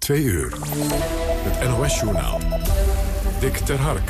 Twee uur. Het NOS-journaal. Dick ter Hark.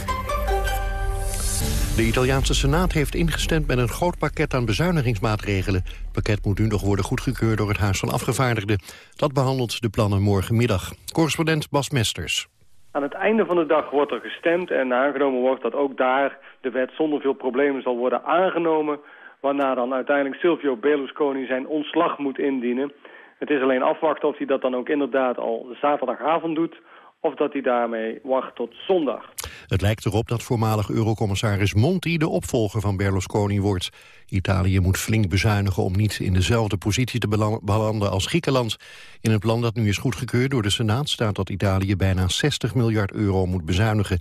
De Italiaanse Senaat heeft ingestemd met een groot pakket aan bezuinigingsmaatregelen. Het pakket moet nu nog worden goedgekeurd door het Huis van Afgevaardigden. Dat behandelt de plannen morgenmiddag. Correspondent Bas Mesters. Aan het einde van de dag wordt er gestemd en aangenomen wordt dat ook daar de wet zonder veel problemen zal worden aangenomen. Waarna dan uiteindelijk Silvio Berlusconi zijn ontslag moet indienen. Het is alleen afwachten of hij dat dan ook inderdaad al zaterdagavond doet of dat hij daarmee wacht tot zondag. Het lijkt erop dat voormalig eurocommissaris Monti de opvolger van Berlusconi wordt. Italië moet flink bezuinigen om niet in dezelfde positie te belanden als Griekenland. In het plan dat nu is goedgekeurd door de Senaat staat dat Italië bijna 60 miljard euro moet bezuinigen.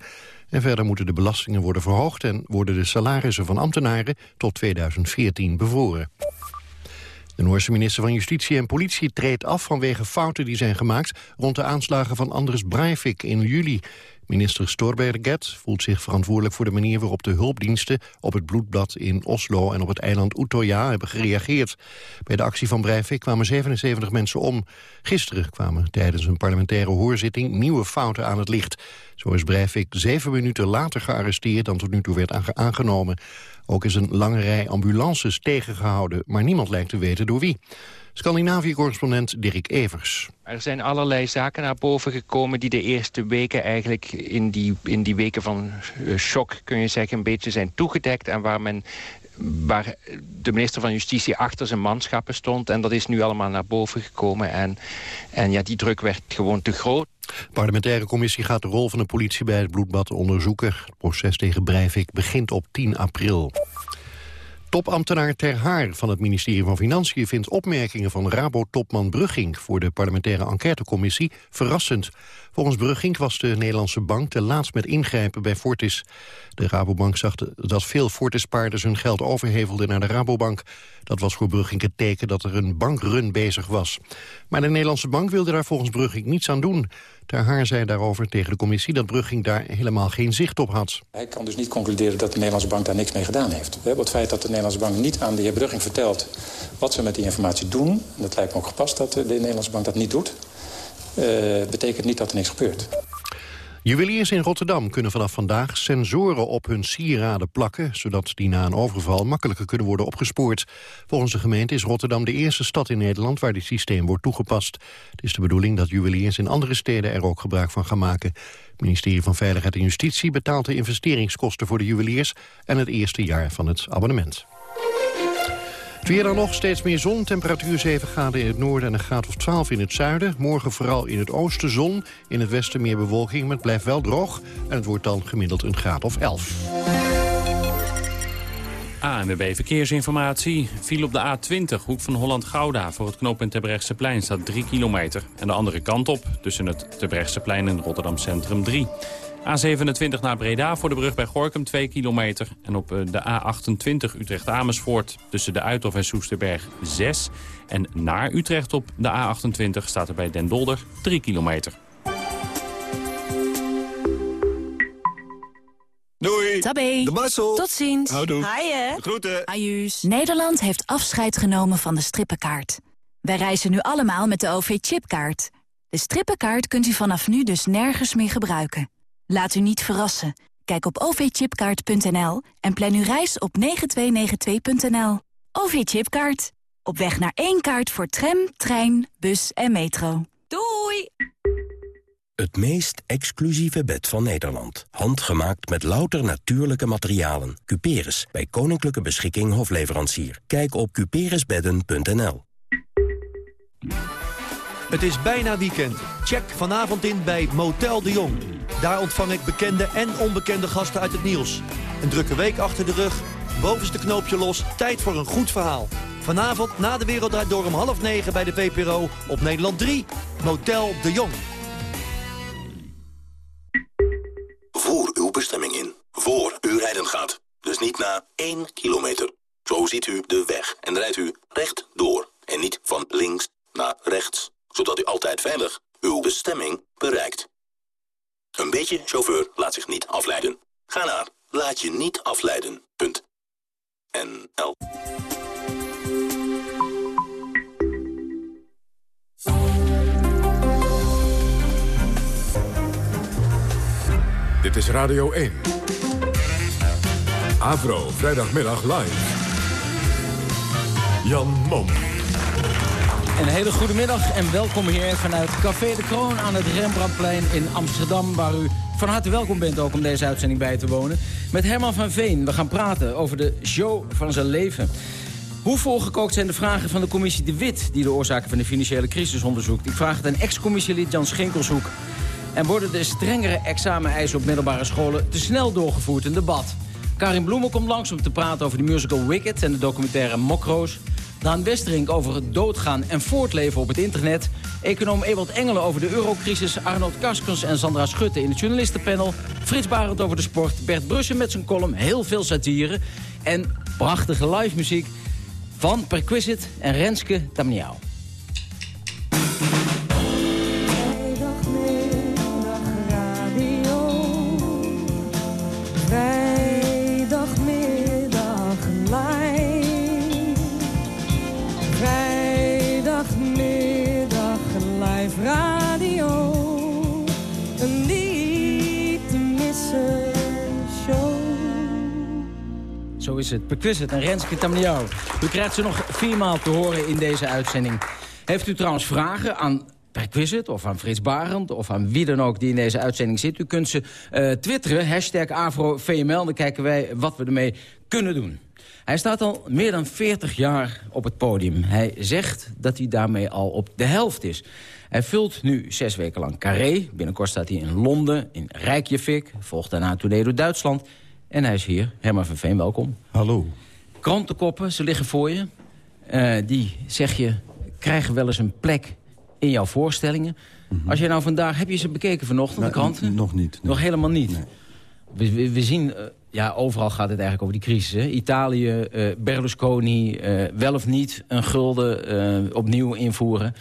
En verder moeten de belastingen worden verhoogd en worden de salarissen van ambtenaren tot 2014 bevoren. De Noorse minister van Justitie en Politie treedt af vanwege fouten die zijn gemaakt rond de aanslagen van Anders Breivik in juli. Minister Storberget voelt zich verantwoordelijk voor de manier waarop de hulpdiensten op het bloedbad in Oslo en op het eiland Utøya hebben gereageerd. Bij de actie van Breivik kwamen 77 mensen om. Gisteren kwamen tijdens een parlementaire hoorzitting nieuwe fouten aan het licht. Zo is Breivik zeven minuten later gearresteerd dan tot nu toe werd aangenomen. Ook is een lange rij ambulances tegengehouden, maar niemand lijkt te weten door wie. Scandinavië-correspondent Dirk Evers. Er zijn allerlei zaken naar boven gekomen die de eerste weken eigenlijk in die, in die weken van uh, shock, kun je zeggen, een beetje zijn toegedekt. En waar men waar de minister van Justitie achter zijn manschappen stond. En dat is nu allemaal naar boven gekomen. En, en ja, die druk werd gewoon te groot. De parlementaire commissie gaat de rol van de politie bij het bloedbad onderzoeken. Het proces tegen Breivik begint op 10 april. Topambtenaar Ter Haar van het ministerie van Financiën vindt opmerkingen van Rabo-topman Brugging voor de parlementaire enquêtecommissie verrassend. Volgens Brugging was de Nederlandse bank te laatst met ingrijpen bij Fortis. De Rabobank zag dat veel Fortis-paarders hun geld overhevelden naar de Rabobank. Dat was voor Brugging het teken dat er een bankrun bezig was. Maar de Nederlandse bank wilde daar volgens Brugging niets aan doen. Ter Haar zei daarover tegen de commissie dat Brugging daar helemaal geen zicht op had. Hij kan dus niet concluderen dat de Nederlandse bank daar niks mee gedaan heeft. Het feit dat de Nederlandse bank niet aan de heer Brugging vertelt wat ze met die informatie doen... en dat lijkt me ook gepast dat de Nederlandse bank dat niet doet... Uh, betekent niet dat er niks gebeurt. Juweliers in Rotterdam kunnen vanaf vandaag sensoren op hun sieraden plakken... zodat die na een overval makkelijker kunnen worden opgespoord. Volgens de gemeente is Rotterdam de eerste stad in Nederland... waar dit systeem wordt toegepast. Het is de bedoeling dat juweliers in andere steden er ook gebruik van gaan maken. Het ministerie van Veiligheid en Justitie betaalt de investeringskosten voor de juweliers... en het eerste jaar van het abonnement. Weer dan nog, steeds meer zon. Temperatuur 7 graden in het noorden en een graad of 12 in het zuiden. Morgen vooral in het oosten zon. In het westen meer bewolking, maar het blijft wel droog. En het wordt dan gemiddeld een graad of 11. ANWB Verkeersinformatie viel op de A20, hoek van Holland-Gouda. Voor het knooppunt plein staat 3 kilometer. En de andere kant op, tussen het plein en Rotterdam Centrum 3. A27 naar Breda voor de brug bij Gorkum 2 kilometer. En op eh, de A28 Utrecht-Amersfoort tussen de Uithof en Soesterberg 6. En naar Utrecht op de A28 staat er bij Den Dolder 3 kilometer. Doei. Tabé. De Marcel. Tot ziens. Houdoe. Haaien. Groeten. Ajuus. Nederland heeft afscheid genomen van de strippenkaart. Wij reizen nu allemaal met de OV-chipkaart. De strippenkaart kunt u vanaf nu dus nergens meer gebruiken. Laat u niet verrassen. Kijk op ovchipkaart.nl en plan uw reis op 9292.nl. OV-chipkaart. Op weg naar één kaart voor tram, trein, bus en metro. Doei! Het meest exclusieve bed van Nederland. Handgemaakt met louter natuurlijke materialen. Cuperus, bij Koninklijke Beschikking Hofleverancier. Kijk op cuperusbedden.nl. Het is bijna weekend. Check vanavond in bij Motel de Jong. Daar ontvang ik bekende en onbekende gasten uit het nieuws. Een drukke week achter de rug, bovenste knoopje los, tijd voor een goed verhaal. Vanavond na de Wereld Door om half negen bij de VPRO op Nederland 3. Motel de Jong. Voer uw bestemming in, voor u rijden gaat. Dus niet na één kilometer. Zo ziet u de weg en rijdt u recht door. En niet van links naar rechts zodat u altijd veilig uw bestemming bereikt. Een beetje chauffeur laat zich niet afleiden. Ga naar laat je niet afleiden. Punt. NL. Dit is Radio 1. Avro, vrijdagmiddag live. Jan Mom. Een hele goede middag en welkom hier vanuit Café de Kroon aan het Rembrandtplein in Amsterdam... waar u van harte welkom bent ook om deze uitzending bij te wonen. Met Herman van Veen. We gaan praten over de show van zijn leven. Hoe volgekookt zijn de vragen van de commissie De Wit... die de oorzaken van de financiële crisis onderzoekt? Ik vraag het aan ex-commissielid Jan Schinkelshoek. En worden de strengere exameneisen op middelbare scholen... te snel doorgevoerd in debat? Karin Bloemen komt langs om te praten over de musical Wicked... en de documentaire Mokroos. Daan Westerink over het doodgaan en voortleven op het internet. Econoom Ewald Engelen over de eurocrisis. Arnold Karskens en Sandra Schutte in het journalistenpanel. Frits Barend over de sport. Bert Brussen met zijn column. Heel veel satire. En prachtige live muziek van Perquisite en Renske Tamniau. Is het. Perquisite en Renske. U krijgt ze nog viermaal te horen in deze uitzending. Heeft u trouwens vragen aan Perquisite of aan Frits Barend of aan wie dan ook die in deze uitzending zit. U kunt ze uh, twitteren, hashtag AfroVML. Dan kijken wij wat we ermee kunnen doen. Hij staat al meer dan 40 jaar op het podium. Hij zegt dat hij daarmee al op de helft is. Hij vult nu zes weken lang Carré. Binnenkort staat hij in Londen, in Rijkjevik. Volgt daarna tournee door Duitsland. En hij is hier. Herman van Veen, welkom. Hallo. Krantenkoppen, ze liggen voor je. Uh, die, zeg je, krijgen wel eens een plek in jouw voorstellingen. Mm -hmm. Als je nou vandaag... Heb je ze bekeken vanochtend, de kranten? Nog niet. Nee. Nog helemaal niet? Nee. We, we, we, zien... Uh, ja, overal gaat het eigenlijk over die crisis. Hè? Italië, uh, Berlusconi, wel of niet een gulden opnieuw invoeren.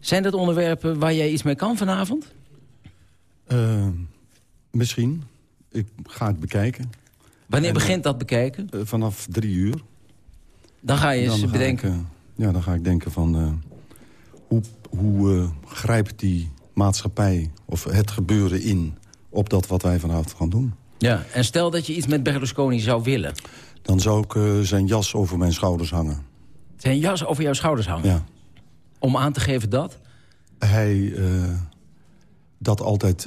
Zijn dat onderwerpen waar jij iets mee kan vanavond? misschien. Ik ga het bekijken. Wanneer en, begint dat bekijken? Uh, vanaf drie uur. Dan ga je eens dan bedenken? Ik, uh, ja, dan ga ik denken van... Uh, hoe, hoe grijpt die maatschappij of het gebeuren in... op dat wat wij vanavond gaan doen? Ja, en stel dat je iets met Berlusconi zou willen. Dan zou ik zijn jas over mijn schouders hangen. Zijn jas over jouw schouders hangen? Ja. Om aan te geven dat? Hij dat altijd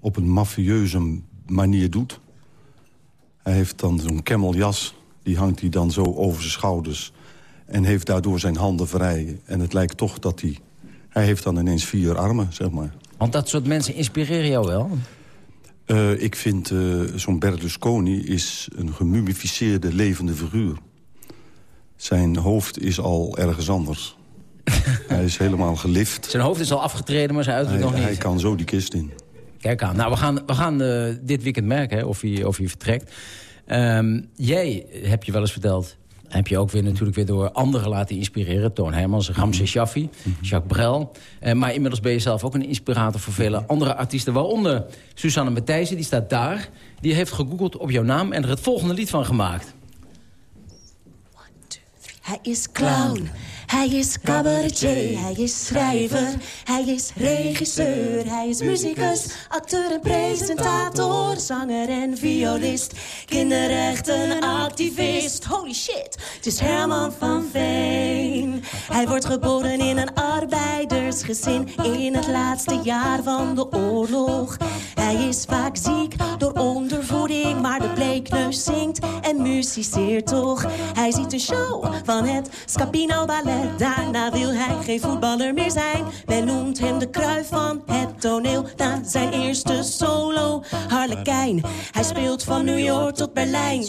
op een mafieuze manier doet. Hij heeft dan zo'n cameljas, die hangt hij dan zo over zijn schouders... en heeft daardoor zijn handen vrij. En het lijkt toch dat hij... Hij heeft dan ineens vier armen, zeg maar. Want dat soort mensen inspireren jou wel? Uh, ik vind uh, zo'n Berlusconi is een gemumificeerde levende figuur. Zijn hoofd is al ergens anders. hij is helemaal gelift. Zijn hoofd is al afgetreden, maar zijn uiterlijk nog niet. Hij kan zo die kist in. Aan. Nou, we gaan, we gaan uh, dit weekend merken hè, of, hij, of hij vertrekt. Um, jij, heb je wel eens verteld... heb je ook weer natuurlijk weer door anderen laten inspireren. Toon Hermans, Ramses Shaffi, Jacques Brel. Uh, maar inmiddels ben je zelf ook een inspirator voor vele andere artiesten. Waaronder Susanne Matthijssen, die staat daar. Die heeft gegoogeld op jouw naam en er het volgende lied van gemaakt. Hij is clown. Hij is cabaretier, hij is schrijver, hij is regisseur, hij is muzikus, acteur en presentator, zanger en violist, kinderrechtenactivist. Holy shit, het is Herman van Veen. Hij wordt geboren in een arbeidersgezin in het laatste jaar van de oorlog. Hij is vaak ziek door ondervoeding, maar de bleekneus zingt en musiceert toch. Hij ziet een show van het Scapino Ballet. Daarna wil hij geen voetballer meer zijn. Men noemt hem de kruif van het toneel. Na zijn eerste solo, Harlekijn. Hij speelt van New York tot Berlijn.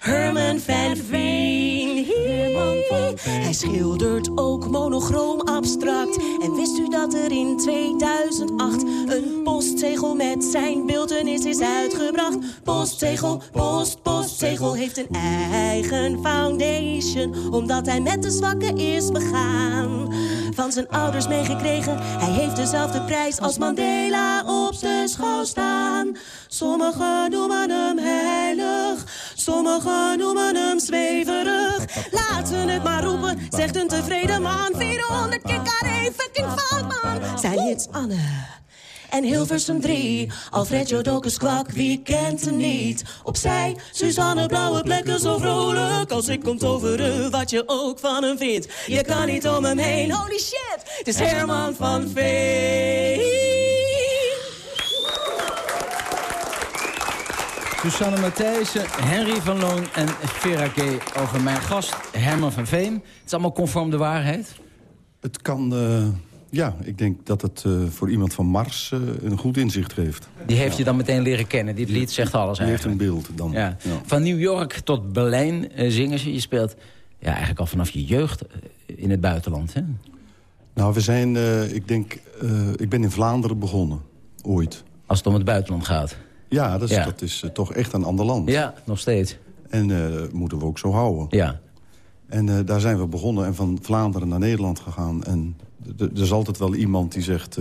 Herman van Veen. Hij schildert ook monochroom abstract. En wist u dat er in 2008 een postzegel met zijn beeldenis is uitgebracht? Postzegel, post, postzegel heeft een eigen foundation. Omdat hij met de zwakke is begaan. Van zijn ouders meegekregen, hij heeft dezelfde prijs als Mandela op de schouw staan. Sommigen noemen hem sommigen noemen hem zweverig. Laten het maar roepen, zegt een tevreden man. 400 keer fucking fout man. Zijn Anne en Hilversum 3. Alfred Jodokus kwak, wie kent hem niet? Opzij, Suzanne Blauwe plekken zo vrolijk. Als ik komt over wat je ook van hem vindt. Je kan niet om hem heen, holy shit. Het is Herman van Veen. Susanne Matthijssen, Henry van Loon en Vera K. over mijn gast Herman van Veen. Het is allemaal conform de waarheid? Het kan... Uh, ja, ik denk dat het uh, voor iemand van Mars uh, een goed inzicht geeft. Die heeft je dan meteen leren kennen. Dit lied zegt alles Die eigenlijk. heeft een beeld dan. Ja. Van New York tot Berlijn zingen ze. Je speelt ja, eigenlijk al vanaf je jeugd in het buitenland, hè? Nou, we zijn... ik denk... ik ben in Vlaanderen begonnen. Ooit. Als het om het buitenland gaat? Ja, dat is, Dat is uh, toch echt een ander land. Ja, nog steeds. En uh, moeten we ook zo houden. Ja. En uh, daar zijn we begonnen en van Vlaanderen naar Nederland gegaan. En er is altijd wel iemand die zegt...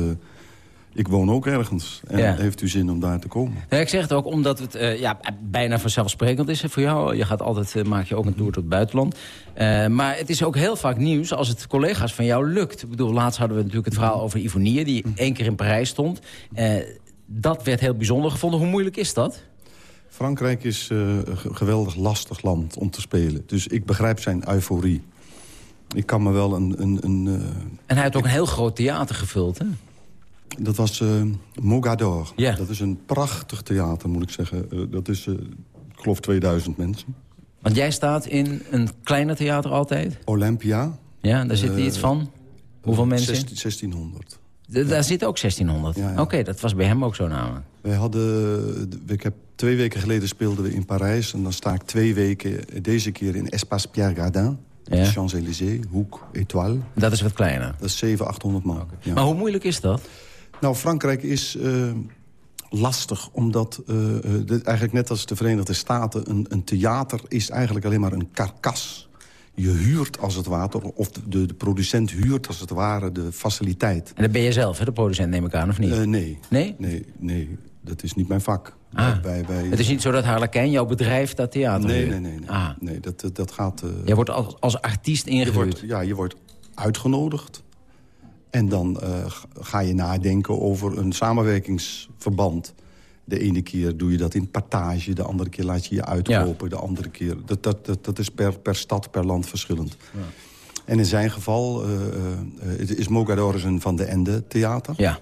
ik woon ook ergens. En ja. heeft u zin om daar te komen? Ja, ik zeg het ook omdat het ja, bijna vanzelfsprekend is voor jou. Je gaat altijd, maak je ook een tour tot het buitenland. maar het is ook heel vaak nieuws als het collega's van jou lukt. Ik bedoel, laatst hadden we natuurlijk het verhaal over Ivonie... die één keer in Parijs stond dat werd heel bijzonder gevonden. Hoe moeilijk is dat? Frankrijk is uh, een geweldig lastig land om te spelen. Dus ik begrijp zijn euforie. Ik kan me wel een... een, een uh, en hij heeft ook een heel groot theater gevuld, hè? Dat was uh, Mogador. Dat is een prachtig theater, moet ik zeggen. dat is, ik geloof, 2000 mensen. Want jij staat in een kleiner theater altijd? Olympia. Ja, daar zit iets van? Hoeveel mensen? 1600. Daar zit ook 1600? Oké, dat was bij hem ook zo namelijk. Wij hadden, ik heb twee weken geleden speelden we in Parijs... en dan sta ik twee weken, deze keer in Espace Pierre Gardin... Ja. Champs-Élysées, Hoek, Étoile. Dat is wat kleiner? Dat is 700, 800 man. Ja. Maar hoe moeilijk is dat? Nou, Frankrijk is uh, lastig, omdat uh, dit, eigenlijk net als de Verenigde Staten... Een, een theater is eigenlijk alleen maar een karkas je huurt als het ware, of de, de, producent huurt als het ware de faciliteit. En dat ben je zelf, hè, de producent, neem ik aan, of niet? Uh, nee. Nee? Nee, nee, dat is niet mijn vak. Ah. Bij, bij, het is niet zo dat Harlekijn, jouw bedrijf, dat theater Nee, nee, nee. nee. Ah. nee dat, dat gaat... Uh, Jij wordt als, als artiest ingehuurd? ja, je wordt uitgenodigd. En dan uh, ga je nadenken over een samenwerkingsverband... De ene keer doe je dat in partage, de andere keer laat je je uitkopen. De andere keer, dat, dat, dat, dat is per, per stad, per land verschillend. Ja. En in zijn geval uh, uh, is Mogador een Van de Ende theater. Ja.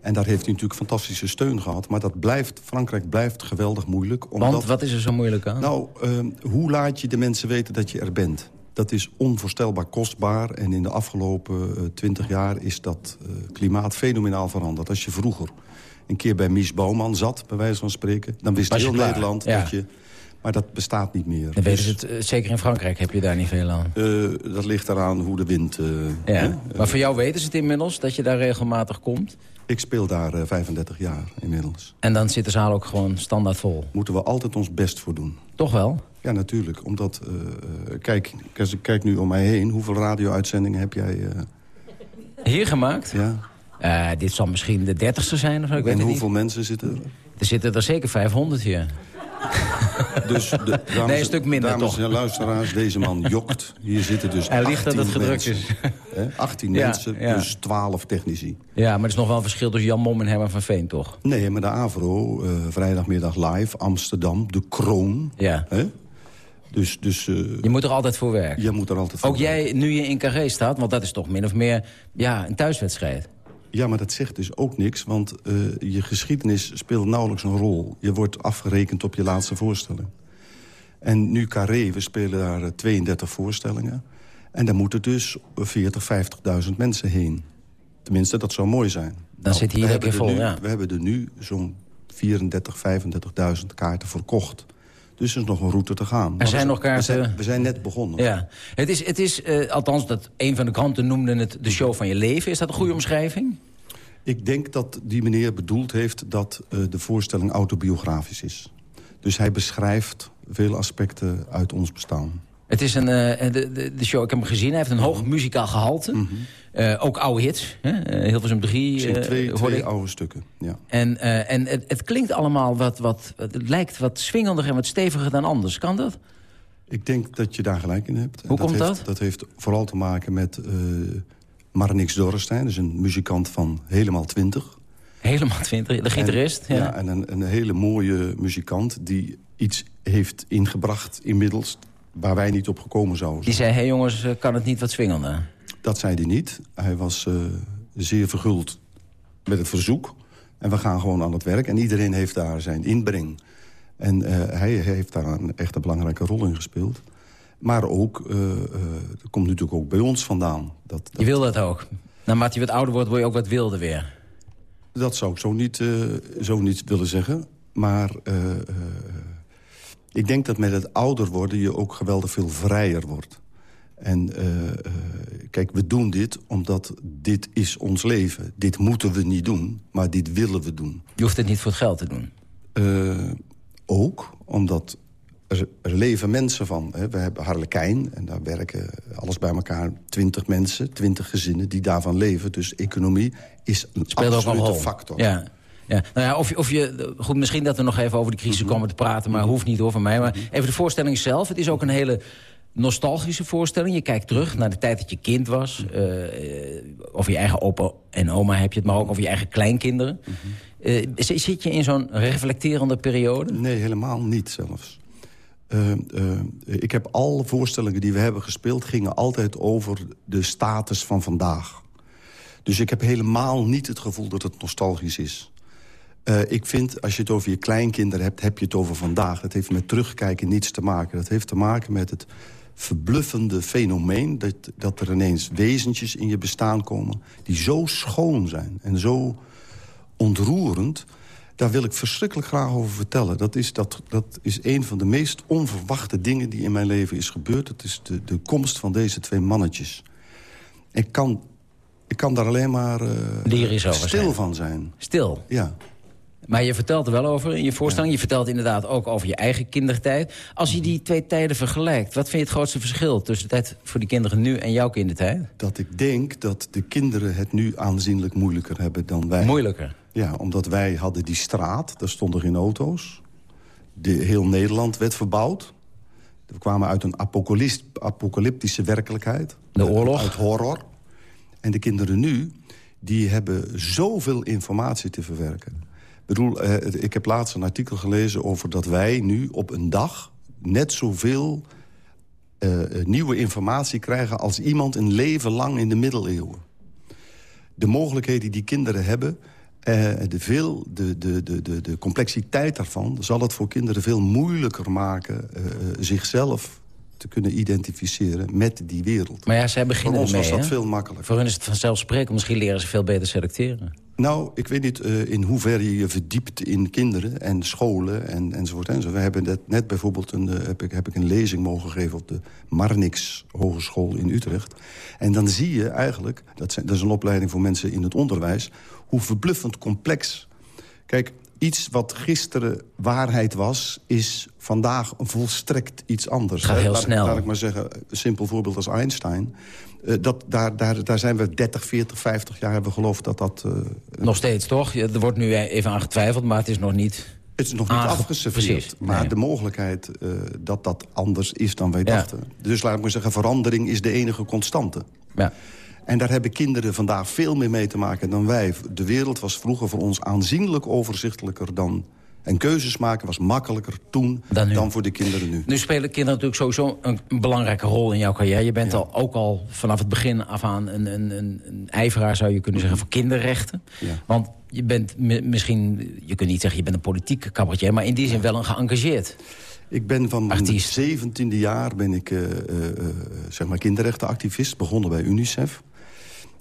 En daar heeft hij natuurlijk fantastische steun gehad. Maar dat blijft, Frankrijk blijft geweldig moeilijk. Omdat, Want wat is er zo moeilijk aan? Nou, uh, hoe laat je de mensen weten dat je er bent? Dat is onvoorstelbaar kostbaar. En in de afgelopen twintig jaar is dat klimaat fenomenaal veranderd. Als je vroeger een keer bij Mies Bouwman zat, bij wijze van spreken... dan wist heel Nederland dat je... Maar dat bestaat niet meer. Dan dus, het, eh, zeker in Frankrijk heb je daar niet veel aan. Uh, dat ligt eraan hoe de wind... Uh, ja. maar voor jou weten ze het inmiddels, dat je daar regelmatig komt? Ik speel daar uh, 35 jaar inmiddels. En dan zit de zaal ook gewoon standaard vol? Moeten we altijd ons best voor doen. Toch wel? Ja, natuurlijk. Omdat, kijk, kijk nu om mij heen. Hoeveel radio-uitzendingen heb jij... Hier gemaakt? Ja. Uh, dit zal misschien de dertigste zijn. Of ik en hoeveel mensen zitten er? Er zitten er zeker 500 hier. Dus de, dames, nee, een stuk minder dames toch? en luisteraars, deze man jokt. Hier zitten dus Hij ligt dat het gedrukt is. 18 ja, mensen, ja. dus 12 technici. Ja, maar er is nog wel een verschil tussen Jan Mom en Herman van Veen, toch? Nee, maar de AVRO, uh, vrijdagmiddag live, Amsterdam, de kroon. Ja. Hè? Dus, dus, uh, je moet er altijd voor werken. Je moet er altijd voor Ook werken. jij, nu je in Carré staat, want dat is toch min of meer ja, een thuiswedstrijd. Ja, maar dat zegt dus ook niks, want uh, je geschiedenis speelt nauwelijks een rol. Je wordt afgerekend op je laatste voorstelling. En nu Carré, we spelen daar uh, 32 voorstellingen. En daar moeten dus 40, 50.000 mensen heen. Tenminste, dat zou mooi zijn. Dan nou, zit hier lekker vol, nu, ja. We hebben er nu zo'n 34, 35.000 kaarten verkocht. Dus er is nog een route te gaan. Er zijn nog kaarten... We zijn, we zijn, net begonnen. Ja. Het is, het is uh, althans, dat een van de kranten noemde het de show van je leven. Is dat een goede omschrijving? Ik denk dat die meneer bedoeld heeft dat uh, de voorstelling autobiografisch is. Dus hij beschrijft veel aspecten uit ons bestaan. Het is een, uh, de, de, de, show, ik heb hem gezien, hij heeft een hoog muzikaal gehalte. Mm -hmm. uh, ook oude hits, hè? Uh, Hilversum 3. Uh, twee, twee oude stukken, ja. En, en het, het, klinkt allemaal wat, wat, het lijkt wat swingender en wat steviger dan anders. Kan dat? Ik denk dat je daar gelijk in hebt. Hoe dat komt heeft, dat? Dat heeft vooral te maken met Marnix Dorrestein. Dus een muzikant van helemaal twintig. Helemaal twintig, de gitarist. En, ja. en een, een hele mooie muzikant die iets heeft ingebracht inmiddels... waar wij niet op gekomen zouden Die zei, hé hey jongens, kan het niet wat swingender? Dat zei hij niet. Hij was uh, zeer verguld met het verzoek. En we gaan gewoon aan het werk. En iedereen heeft daar zijn inbreng. En uh, hij heeft daar een echt een belangrijke rol in gespeeld. Maar ook, uh, dat komt natuurlijk ook bij ons vandaan. Dat, dat... Je wil dat ook? Naarmate je wat ouder wordt, word je ook wat wilder weer? Dat zou ik zo niet, zo niet willen zeggen. Maar ik denk dat met het ouder worden je ook geweldig veel vrijer wordt. En kijk, we doen dit omdat dit is ons leven. Dit moeten we niet doen, maar dit willen we doen. Je hoeft het niet voor het geld te doen? ook, omdat er, er, leven mensen van. Hè. We hebben Harlekijn en daar werken alles bij elkaar twintig mensen, twintig gezinnen die daarvan leven. Dus economie is een Speelt absolute factor. Ja. Ja. Nou ja, of, of je, goed, misschien dat we nog even over de crisis mhm. komen te praten... maar hoeft niet over mij. Maar mhm. even de voorstelling zelf. Het is ook een hele nostalgische voorstelling. Je kijkt terug naar de tijd dat je kind was. Uh, over je eigen opa en oma heb je het, maar ook over je eigen kleinkinderen. Uh, zit je in zo'n reflecterende periode? Nee, helemaal niet zelfs. Uh, ik heb alle voorstellingen die we hebben gespeeld... gingen altijd over de status van vandaag. Dus ik heb helemaal niet het gevoel dat het nostalgisch is. Uh, ik vind, als je het over je kleinkinderen hebt, heb je het over vandaag. Dat heeft met terugkijken niets te maken. Dat heeft te maken met het verbluffende fenomeen... Dat, dat er ineens wezentjes in je bestaan komen... die zo schoon zijn en zo ontroerend... daar wil ik verschrikkelijk graag over vertellen. Dat is, dat, dat is een van de meest onverwachte dingen die in mijn leven is gebeurd. Dat is de, de komst van deze twee mannetjes. Ik kan, ik kan daar alleen maar uh, stil van zijn. Stil? Ja. Maar je vertelt er wel over in je voorstelling. Je vertelt inderdaad ook over je eigen kindertijd. Als je die twee tijden vergelijkt, wat vind je het grootste verschil... tussen de tijd voor die kinderen nu en jouw kindertijd? Dat ik denk dat de kinderen het nu aanzienlijk moeilijker hebben dan wij. Moeilijker? Ja, omdat wij hadden die straat, daar stonden geen auto's. De, heel Nederland werd verbouwd. We kwamen uit een apocalyptische werkelijkheid. De oorlog? Uit horror. En de kinderen nu, die hebben zoveel informatie te verwerken bedoel, eh, ik heb laatst een artikel gelezen over dat wij nu op een dag... net zoveel uh, nieuwe informatie krijgen als iemand een leven lang in de middeleeuwen. De mogelijkheden die kinderen hebben, uh, de, veel, de, de, de, de, de complexiteit daarvan... zal het voor kinderen veel moeilijker maken uh, zichzelf te kunnen identificeren met die wereld. Maar ja, zij beginnen Voor ons was dat veel makkelijker. Voor hen is het vanzelfsprekend. Misschien leren ze veel beter selecteren. Nou, ik weet niet uh, in hoeverre je verdiept in kinderen en scholen en, enzovoort. enzovoort. We hebben net, net bijvoorbeeld een, uh, heb, ik, heb ik een lezing mogen geven op de Marnix Hogeschool in Utrecht. En dan zie je eigenlijk, dat, zijn, dat is een opleiding voor mensen in het onderwijs... hoe verbluffend complex... Kijk, iets wat gisteren waarheid was, is vandaag volstrekt iets anders. Gaat heel snel. Laat ik maar zeggen, een simpel voorbeeld als Einstein. Uh, dat, daar, daar, daar zijn we 30, 40, 50 jaar hebben geloofd dat dat... Uh, nog steeds, toch? Er wordt nu even aan getwijfeld, maar het is nog niet... Het is nog niet afgeserveerd. Maar nee. de mogelijkheid uh, dat dat anders is dan wij ja. dachten. Dus laat ik maar zeggen, verandering is de enige constante. Ja. En daar hebben kinderen vandaag veel meer mee te maken dan wij. De wereld was vroeger voor ons aanzienlijk overzichtelijker dan... En keuzes maken was makkelijker toen dan, dan, voor de kinderen nu. Nu spelen kinderen natuurlijk sowieso een, belangrijke rol in jouw carrière. Je bent ja. al, ook al vanaf het begin af aan een, een, een, een ijveraar, zou je kunnen zeggen, voor kinderrechten. Ja. Want je bent misschien, je kunt niet zeggen je bent een politieke cabaretier... maar in die zin wel een geëngageerd ik ben van mijn zeventiende jaar ben ik uh, uh, zeg maar kinderrechtenactivist. Begonnen bij UNICEF.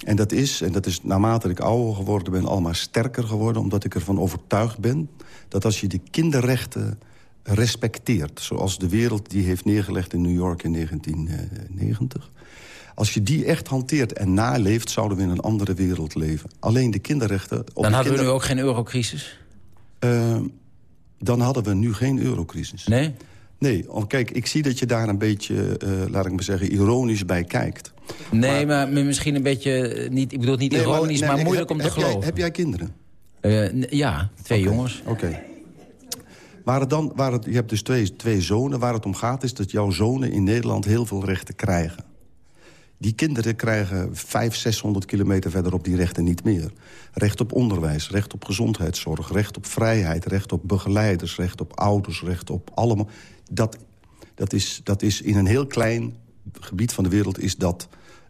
En dat is, en dat is naarmate ik ouder geworden ben, allemaal sterker geworden... omdat ik ervan overtuigd ben dat als je de kinderrechten respecteert... zoals de wereld die heeft neergelegd in New York in 1990... als je die echt hanteert en naleeft, zouden we in een andere wereld leven. Alleen de kinderrechten... Dan hadden kinder... we nu ook geen eurocrisis? Uh, dan hadden we nu geen eurocrisis. Nee? Nee, want kijk, ik zie dat je daar een beetje, uh, laat ik maar zeggen, ironisch bij kijkt. Nee, maar, maar misschien een beetje, niet, ik bedoel niet nee, ironisch, maar, nee, maar moeilijk heb, om te heb geloven. Jij, heb jij kinderen? Uh, ja, twee okay. jongens. Oké. Okay. Waar het dan, waar het, je hebt dus twee, twee zonen. Waar het om gaat is dat jouw zonen in Nederland heel veel rechten krijgen. Die kinderen krijgen 500, 600 kilometer verderop die rechten niet meer. Recht op onderwijs, recht op gezondheidszorg, recht op vrijheid... recht op begeleiders, recht op ouders, recht op allemaal. Dat, dat, is, dat is in een heel klein gebied van de wereld is dat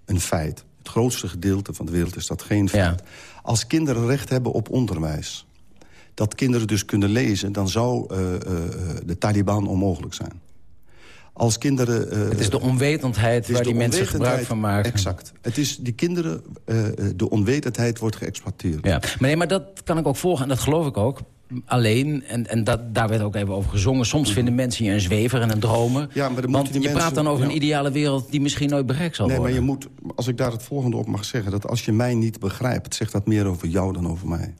een feit. Het grootste gedeelte van de wereld is dat geen feit. Als kinderen recht hebben op onderwijs... dat kinderen dus kunnen lezen... dan zou uh, uh, de Taliban onmogelijk zijn. Als kinderen... Uh, het is de onwetendheid waar die mensen gebruik van maken. Exact. Het is die kinderen, de onwetendheid wordt geëxploiteerd. Ja. Maar, nee, maar dat kan ik ook volgen en dat geloof ik ook alleen, en, en dat, daar werd ook even over gezongen... soms vinden mensen je een zwever en een dromer. Ja, maar dan Want je praat dan over een ideale wereld die misschien nooit bereikt zal nee, worden. Nee, maar je moet, als ik daar het volgende op mag zeggen... dat als je mij niet begrijpt, zegt dat meer over jou dan over mij.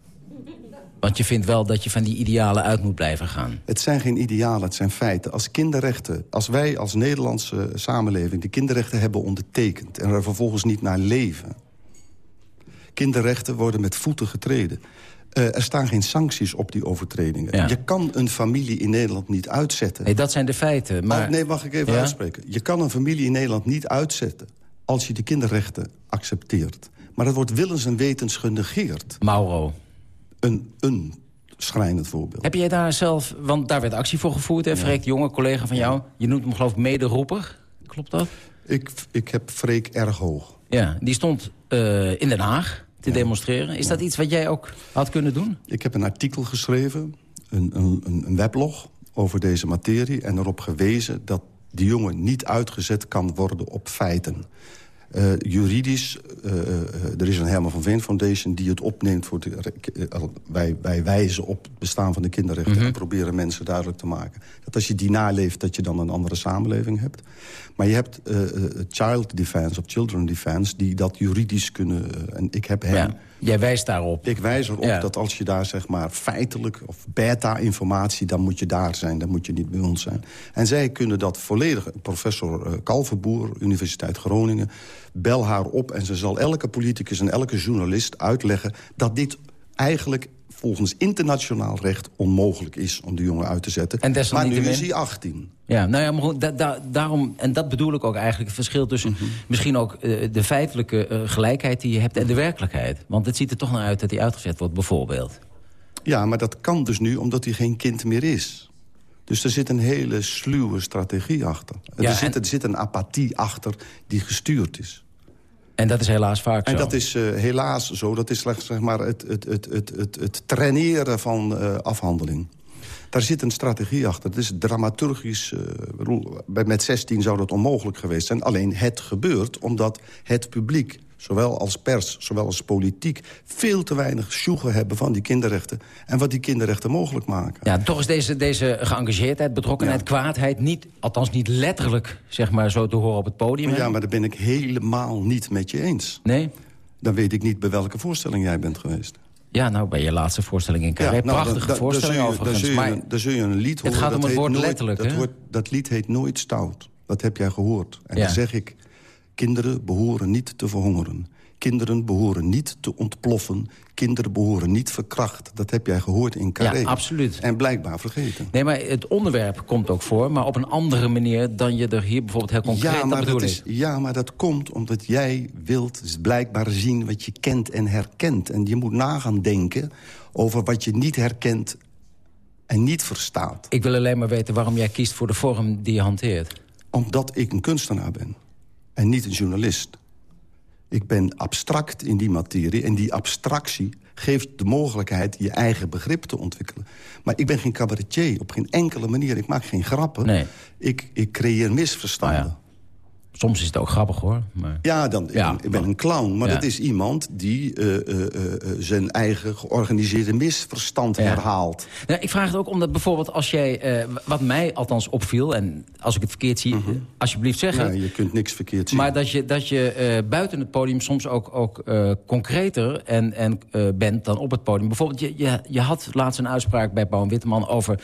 Want je vindt wel dat je van die idealen uit moet blijven gaan. Het zijn geen idealen, het zijn feiten. Als kinderrechten, als wij als Nederlandse samenleving... die kinderrechten hebben ondertekend en er vervolgens niet naar leven... kinderrechten worden met voeten getreden. Uh, er staan geen sancties op die overtredingen. Je kan een familie in Nederland niet uitzetten. Nee, dat zijn de feiten. Maar... Oh, nee, mag ik even uitspreken? Je kan een familie in Nederland niet uitzetten... als je de kinderrechten accepteert. Maar dat wordt willens en wetens genegeerd. Mauro. Een, een schrijnend voorbeeld. Heb jij daar zelf... Want daar werd actie voor gevoerd, hè? Freek, jonge collega van jou. Je noemt hem geloof ik mederoeper. Klopt dat? Ik, ik heb Freek erg hoog. Ja, die stond uh, in Den Haag te demonstreren. Is dat iets wat jij ook had kunnen doen? Ik heb een artikel geschreven, een, een, een weblog over deze materie... en erop gewezen dat die jongen niet uitgezet kan worden op feiten. Uh, juridisch, er is een Herman van Veen Foundation die het opneemt. Voor de, wij, wij wijzen op het bestaan van de kinderrechten... Mm -hmm. en proberen mensen duidelijk te maken. Dat als je die naleeft, dat je dan een andere samenleving hebt. Maar je hebt child defense of children defense... die dat juridisch kunnen... en ik heb hem... Ja. Jij wijst daarop. Ik wijs erop ja. dat als je daar zeg maar feitelijk of beta-informatie... dan moet je daar zijn, dan moet je niet bij ons zijn. En zij kunnen dat volledig. Professor uh, Kalverboer, Universiteit Groningen... bel haar op en ze zal elke politicus en elke journalist uitleggen... dat dit eigenlijk volgens internationaal recht onmogelijk is om de jongen uit te zetten. En maar nu is hij 18. Ja, nou ja, maar da, da, daarom, en dat bedoel ik ook eigenlijk... het verschil tussen mm -hmm. misschien ook uh, de feitelijke uh, gelijkheid die je hebt... en de werkelijkheid. Want het ziet er toch naar uit dat hij uitgezet wordt, bijvoorbeeld. Ja, maar dat kan dus nu omdat hij geen kind meer is. Dus er zit een hele sluwe strategie achter. Ja, er, zit, er zit een apathie achter die gestuurd is. En dat is helaas vaak en zo. En dat is uh, helaas zo. Dat is slechts zeg maar, het, het, het, het, het, het traineren van uh, afhandeling. Daar zit een strategie achter. Het is dramaturgisch... Uh, met 16 zou dat onmogelijk geweest zijn. Alleen het gebeurt omdat het publiek zowel als pers, zowel als politiek... veel te weinig sjoegen hebben van die kinderrechten... en wat die kinderrechten mogelijk maken. Ja, toch is deze, deze geëngageerdheid, betrokkenheid, ja. kwaadheid... niet, althans niet letterlijk, zeg maar, zo te horen op het podium. Ja, maar daar ben ik helemaal niet met je eens. Nee? Dan weet ik niet bij welke voorstelling jij bent geweest. Ja, nou, bij je laatste voorstelling in Carré. Ja, nou, Prachtige voorstelling overigens. Daar zul, je, daar zul je een lied horen. Het gaat om dat het woord nooit, letterlijk, dat, woord, dat lied heet Nooit Stout. Dat heb jij gehoord. En ja. dan zeg ik... Kinderen behoren niet te verhongeren. Kinderen behoren niet te ontploffen. Kinderen behoren niet verkracht. Dat heb jij gehoord in Carré. Ja, absoluut. En blijkbaar vergeten. Nee, maar het onderwerp komt ook voor... maar op een andere manier dan je er hier bijvoorbeeld heel concreet ja, maar dat bedoel dat is, Ja, maar dat komt omdat jij wilt dus blijkbaar zien... wat je kent en herkent. En je moet nagaan denken over wat je niet herkent en niet verstaat. Ik wil alleen maar weten waarom jij kiest voor de vorm die je hanteert. Omdat ik een kunstenaar ben. En niet een journalist. Ik ben abstract in die materie. En die abstractie geeft de mogelijkheid je eigen begrip te ontwikkelen. Maar ik ben geen cabaretier op geen enkele manier. Ik maak geen grappen. Nee. Ik, ik creëer misverstanden. Ah, ja. Soms is het ook grappig, hoor. Maar... Ja, dan, ja, ik, ben, ik ben een clown. Maar ja. dat is iemand die uh, uh, uh, zijn eigen georganiseerde misverstand ja. herhaalt. Nou, ik vraag het ook omdat bijvoorbeeld als jij... wat mij althans opviel, en als ik het verkeerd zie... Mhm. -huh. alsjeblieft zeg het. Ja, je kunt niks verkeerd zien. Maar dat je, dat je buiten het podium soms ook, ook concreter en, en, bent dan op het podium. Bijvoorbeeld, je, je, je had laatst een uitspraak bij Paul Witteman... over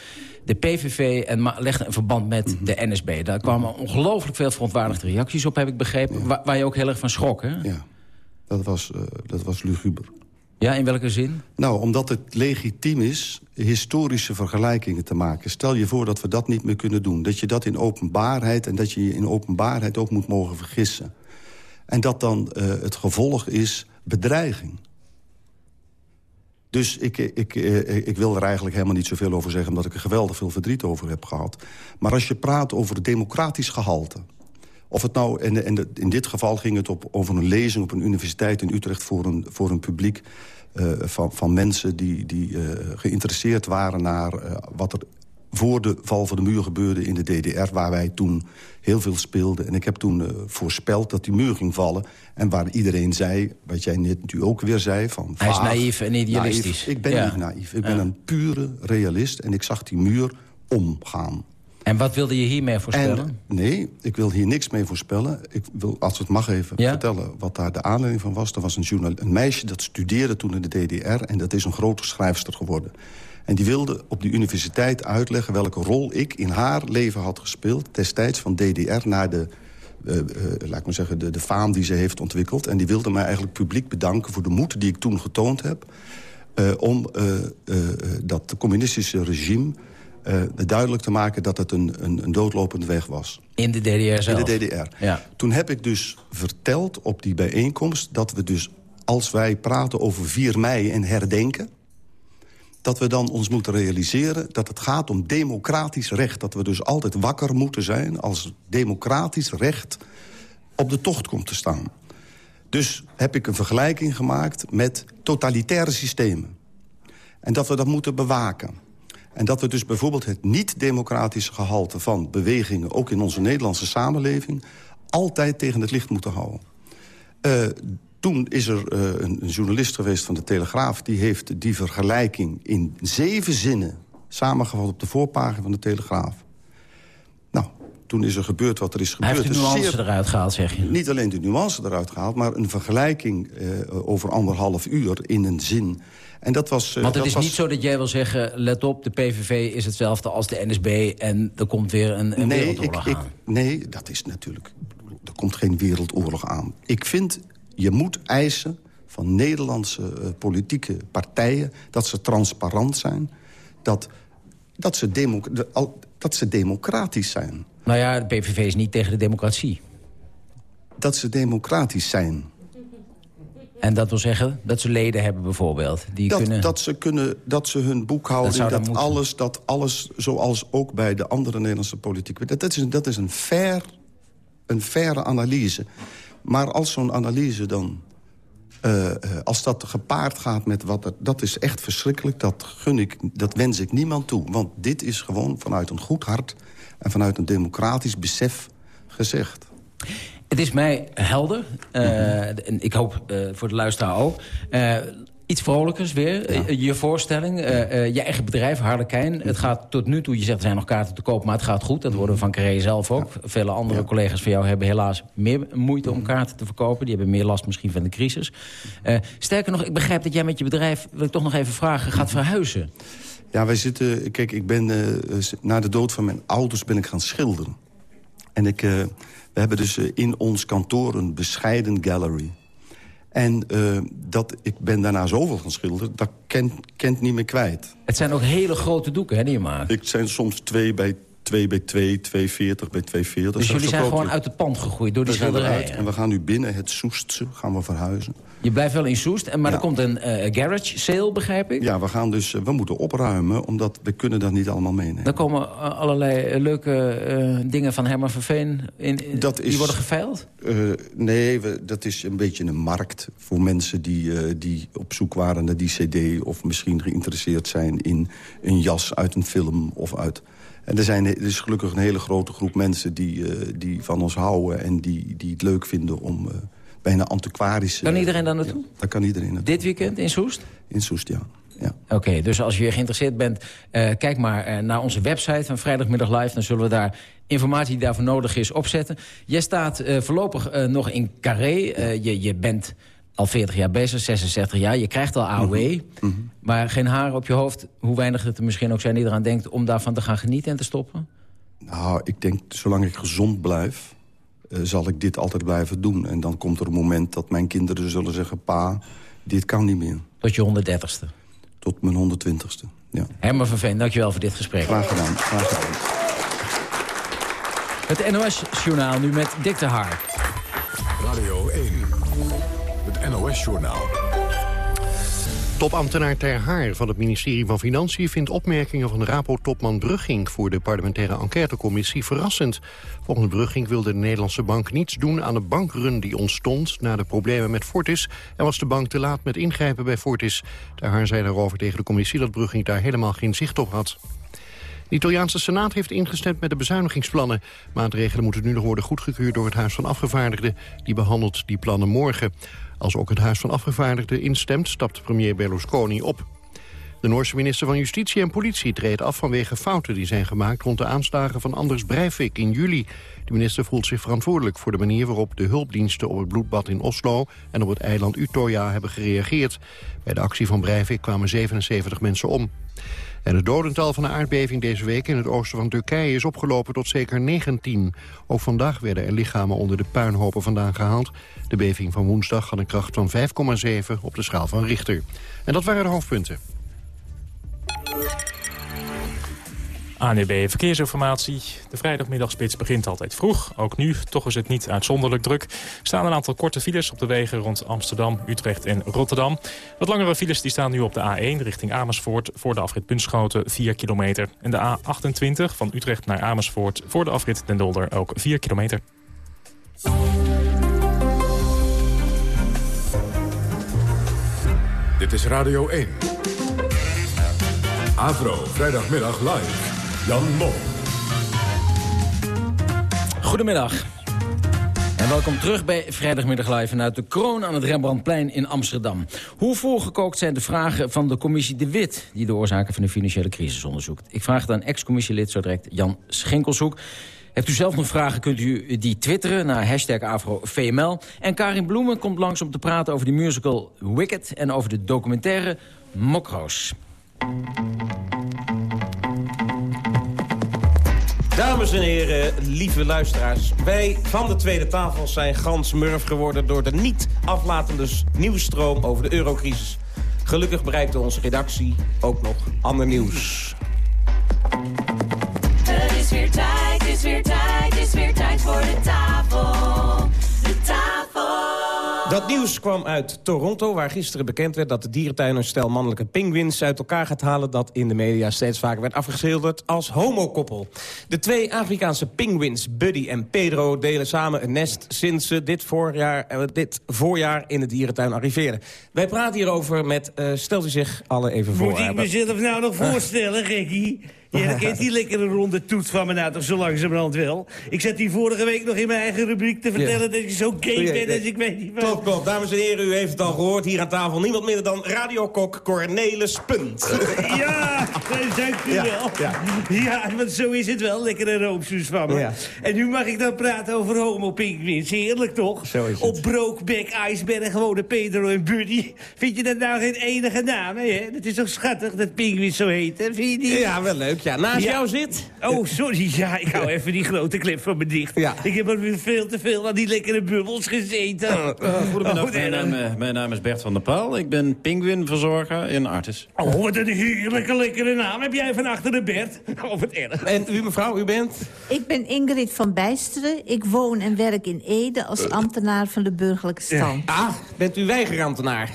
de PVV en legde een verband met Mhm. mm -hmm. de NSB. Daar kwamen ongelooflijk veel verontwaardigde reacties op, heb ik begrepen. Ja. Waar, waar, je ook heel erg van schrok, hè? Ja, dat was, uh, dat was luguber. Ja, in welke zin? Nou, omdat het legitiem is historische vergelijkingen te maken. Stel je voor dat we dat niet meer kunnen doen. Dat je dat in openbaarheid en dat je je in openbaarheid ook moet mogen vergissen. En dat dan uh, het gevolg is bedreiging. Dus ik, ik, ik, ik wil er eigenlijk helemaal niet zoveel over zeggen... omdat ik er geweldig veel verdriet over heb gehad. Maar als je praat over democratisch gehalte... Of het nou, en, in dit geval ging het op, over een lezing op een universiteit in Utrecht... voor een, voor een publiek uh, van, van mensen die, die geïnteresseerd waren naar wat er voor de val van de muur gebeurde in de DDR... waar wij toen heel veel speelden. En ik heb toen uh, voorspeld dat die muur ging vallen. En waar iedereen zei, wat jij net nu ook weer zei... Van, Hij is naïef en idealistisch. Naïef. Ik ben ja. niet naïef. Ik ben een pure realist. En ik zag die muur omgaan. En wat wilde je hiermee voorspellen? En, nee, ik wil hier niks mee voorspellen. Ik wil, als het mag even ja? vertellen wat daar de aanleiding van was. Er was een, journal, een meisje dat studeerde toen in de DDR... en dat is een grote schrijfster geworden. En die wilde op de universiteit uitleggen welke rol ik in haar leven had gespeeld... destijds van DDR naar de, uh, uh, laat ik maar zeggen, de, de faam die ze heeft ontwikkeld. En die wilde mij eigenlijk publiek bedanken voor de moed die ik toen getoond heb... Uh, om dat communistische regime duidelijk te maken dat het een, een, een doodlopende weg was. In de DDR zelf? In de DDR. Ja. Toen heb ik dus verteld op die bijeenkomst dat we dus... als wij praten over 4 mei en herdenken dat we dan ons moeten realiseren dat het gaat om democratisch recht. Dat we dus altijd wakker moeten zijn als democratisch recht op de tocht komt te staan. Dus heb ik een vergelijking gemaakt met totalitaire systemen. En dat we dat moeten bewaken. En dat we dus bijvoorbeeld het niet-democratische gehalte van bewegingen... ook in onze Nederlandse samenleving, altijd tegen het licht moeten houden. Uh, toen is er uh, een, een, journalist geweest van de Telegraaf... die heeft die vergelijking in zeven zinnen samengevat op de voorpagina van de Telegraaf. Nou, toen is er gebeurd wat er is gebeurd. Hij heeft de nuance zeer... eruit gehaald, zeg je? Niet alleen de nuance eruit gehaald... maar een vergelijking uh, over anderhalf uur in een zin... En dat was, uh, Want het dat is was... niet zo dat jij wil zeggen... let op, de PVV is hetzelfde als de NSB... en er komt weer een, een nee, wereldoorlog ik, aan. Ik, nee, dat is natuurlijk... Er komt geen wereldoorlog aan. Ik vind je moet eisen van Nederlandse uh, politieke partijen... dat ze transparant zijn, dat, dat, ze demo, de, al, dat ze democratisch zijn. Nou ja, de PVV is niet tegen de democratie. Dat ze democratisch zijn. En dat wil zeggen dat ze leden hebben bijvoorbeeld? Die dat, kunnen... dat, ze kunnen, dat ze hun boekhouding, dat, dat alles, dat alles, zoals ook bij de andere Nederlandse politiek... Dat, dat, is, dat is een, fair, een faire analyse. Maar als zo'n analyse dan... Uh, uh, als dat gepaard gaat met wat... Dat is echt verschrikkelijk, dat, gun ik, dat wens ik niemand toe. Want dit is gewoon vanuit een goed hart... en vanuit een democratisch besef gezegd. Het is mij helder. Uh, en ik hoop voor de luisteraar ook iets vrolijkers weer. Ja. Je voorstelling, uh, uh, je eigen bedrijf, Harlekijn. Het gaat tot nu toe, je zegt er zijn nog kaarten te koop, maar het gaat goed. Dat worden we van Carré zelf ook. Ja. Vele andere ja. collega's van jou hebben helaas meer moeite om kaarten te verkopen. Die hebben meer last misschien van de crisis. Uh, sterker nog, ik begrijp dat jij met je bedrijf, wil ik toch nog even vragen, gaat verhuizen. Ja, wij zitten, kijk, ik ben na de dood van mijn ouders ben ik gaan schilderen. En ik, we hebben dus in ons kantoor een bescheiden gallery. En uh, dat, ik ben daarna zoveel gaan schilderen, dat kent, kent niet meer kwijt. Het zijn ook hele grote doeken hè, die je maakt. Het zijn soms twee bij 2 bij 2, 240 bij 240. Dus jullie zijn gewoon uit de pand gegroeid door die schilderijen? En we gaan nu binnen het Soestse gaan we verhuizen. Je blijft wel in Soest, maar ja. er komt een uh, garage sale, begrijp ik? Ja, we gaan dus, uh, we moeten opruimen, omdat we kunnen dat niet allemaal meenemen. Er komen uh, allerlei leuke dingen van Herman Verveen, in, in, dat is, die worden geveild? nee, we, dat is een beetje een markt voor mensen die, die op zoek waren naar die cd... of misschien geïnteresseerd zijn in een jas uit een film of uit... En er, zijn, er is gelukkig een hele grote groep mensen die, uh, die van ons houden... en die, die het leuk vinden om uh, bijna antiquarische... Kan iedereen daar naartoe? Ja, daar kan iedereen naartoe. Dit weekend in Soest? In Soest, ja. ja. Oké, okay, dus als je geïnteresseerd bent... Uh, kijk maar naar onze website van Vrijdagmiddag Live. Dan zullen we daar informatie die daarvoor nodig is opzetten. Jij staat voorlopig nog in Carré. je, je bent al 40 jaar bezig, 66 jaar. Je krijgt al AOW, mm -hmm. maar geen haar op je hoofd. Hoe weinig het er misschien ook zijn die eraan denkt... om daarvan te gaan genieten en te stoppen? Nou, ik denk, zolang ik gezond blijf... Uh, zal ik dit altijd blijven doen. En dan komt er een moment dat mijn kinderen zullen zeggen... pa, dit kan niet meer. Tot je 130ste? Tot mijn 120ste, ja. Herman van Veen, dankjewel voor dit gesprek. Graag gedaan, graag gedaan. Het NOS-journaal nu met Dick de Haar. Radio 1. Het NOS-journaal. Topambtenaar Ter Haar van het ministerie van Financiën vindt opmerkingen van Rapo-topman Brugging voor de parlementaire enquêtecommissie verrassend. Volgens Brugging wilde de Nederlandse bank niets doen aan de bankrun die ontstond na de problemen met Fortis en was de bank te laat met ingrijpen bij Fortis. Ter Haar zei daarover tegen de commissie dat Brugging daar helemaal geen zicht op had. De Italiaanse Senaat heeft ingestemd met de bezuinigingsplannen. Maatregelen moeten nu nog worden goedgekeurd door het Huis van Afgevaardigden. Die behandelt die plannen morgen. Als ook het Huis van Afgevaardigden instemt, stapt premier Berlusconi op. De Noorse minister van Justitie en Politie treedt af vanwege fouten die zijn gemaakt rond de aanslagen van Anders Breivik in juli. De minister voelt zich verantwoordelijk voor de manier waarop de hulpdiensten op het bloedbad in Oslo en op het eiland Utøya hebben gereageerd. Bij de actie van Breivik kwamen 77 mensen om. En het dodental van de aardbeving deze week in het oosten van Turkije is opgelopen tot zeker 19. Ook vandaag werden er lichamen onder de puinhopen vandaan gehaald. De beving van woensdag had een kracht van 5,7 op de schaal van Richter. En dat waren de hoofdpunten. ANEB Verkeersinformatie. De vrijdagmiddagspits begint altijd vroeg. Ook nu, toch is het niet uitzonderlijk druk. Staan een aantal korte files op de wegen rond Amsterdam, Utrecht en Rotterdam. Wat langere files die staan nu op de A1 richting Amersfoort... voor de afrit Bunschoten 4 kilometer. En de A28 van Utrecht naar Amersfoort voor de afrit Den Dolder ook 4 kilometer. Dit is Radio 1. Avro, vrijdagmiddag live. Jan Mol. Goedemiddag. En welkom terug bij Vrijdagmiddag Live vanuit de kroon aan het Rembrandtplein in Amsterdam. Hoe voorgekookt zijn de vragen van de commissie De Wit... die de oorzaken van de financiële crisis onderzoekt? Ik vraag het aan ex-commissielid zo direct Jan Schenkelzoek. Hebt u zelf nog vragen, kunt u die twitteren naar hashtag AfroVML. En Karin Bloemen komt langs om te praten over de musical Wicked... en over de documentaire Mokroos. Dames en heren, lieve luisteraars. Wij van de Tweede Tafel zijn gans murf geworden... door de niet aflatende nieuwsstroom over de eurocrisis. Gelukkig bereikte onze redactie ook nog ander nieuws. Het is weer tijd, het is weer tijd, het is weer tijd voor de tafel. Dat nieuws kwam uit Toronto, waar gisteren bekend werd... dat de dierentuin een stel mannelijke pinguïns uit elkaar gaat halen... dat in de media steeds vaker werd afgeschilderd als homokoppel. De twee Afrikaanse pinguïns, Buddy en Pedro... delen samen een nest sinds ze dit voorjaar, eh, dit voorjaar in de dierentuin arriveerden. Wij praten hierover met... Uh, stelt u zich alle even voor. Moet ik mezelf nou nog voorstellen, Gekkie? Ja, dan kent die lekkere ronde toet van me nou toch zo langzamerhand wel. Ik zat hier vorige week nog in mijn eigen rubriek te vertellen... dat ik zo gay ben als ik weet niet wat. Top, top. Dames en heren, u heeft het al gehoord. Hier aan tafel niemand minder dan radiokok Cornelis Punt. Ja, dank u wel. Ja, ja. want zo is het wel. Lekkere roomsoes van me. En nu mag ik dan praten over homo Heerlijk toch? Zo is het. Op Brokeback IJsberg gewone Pedro en Buddy. Vind je dat nou geen enige naam, hè? Dat is toch schattig dat pinguïns zo heet, hè? Vind je niet? Ja, wel leuk ja. Naast jou zit... Oh, sorry. Ja, ik hou even die grote clip van me dicht. Ja. Ik heb er weer veel te veel aan die lekkere bubbels gezeten. Uh, goedemiddag, mijn, naam, uh, mijn naam is Bert van der Paal. Ik ben pinguïnverzorger in Artis. Oh, wat een heerlijke lekkere naam heb jij van achter de Bert. Oh, wat erg. En u, mevrouw, u bent? Ik ben Ingrid van Bijsteren. Ik woon en werk in Ede als ambtenaar van de burgerlijke stand. Ah, bent u weigerambtenaar?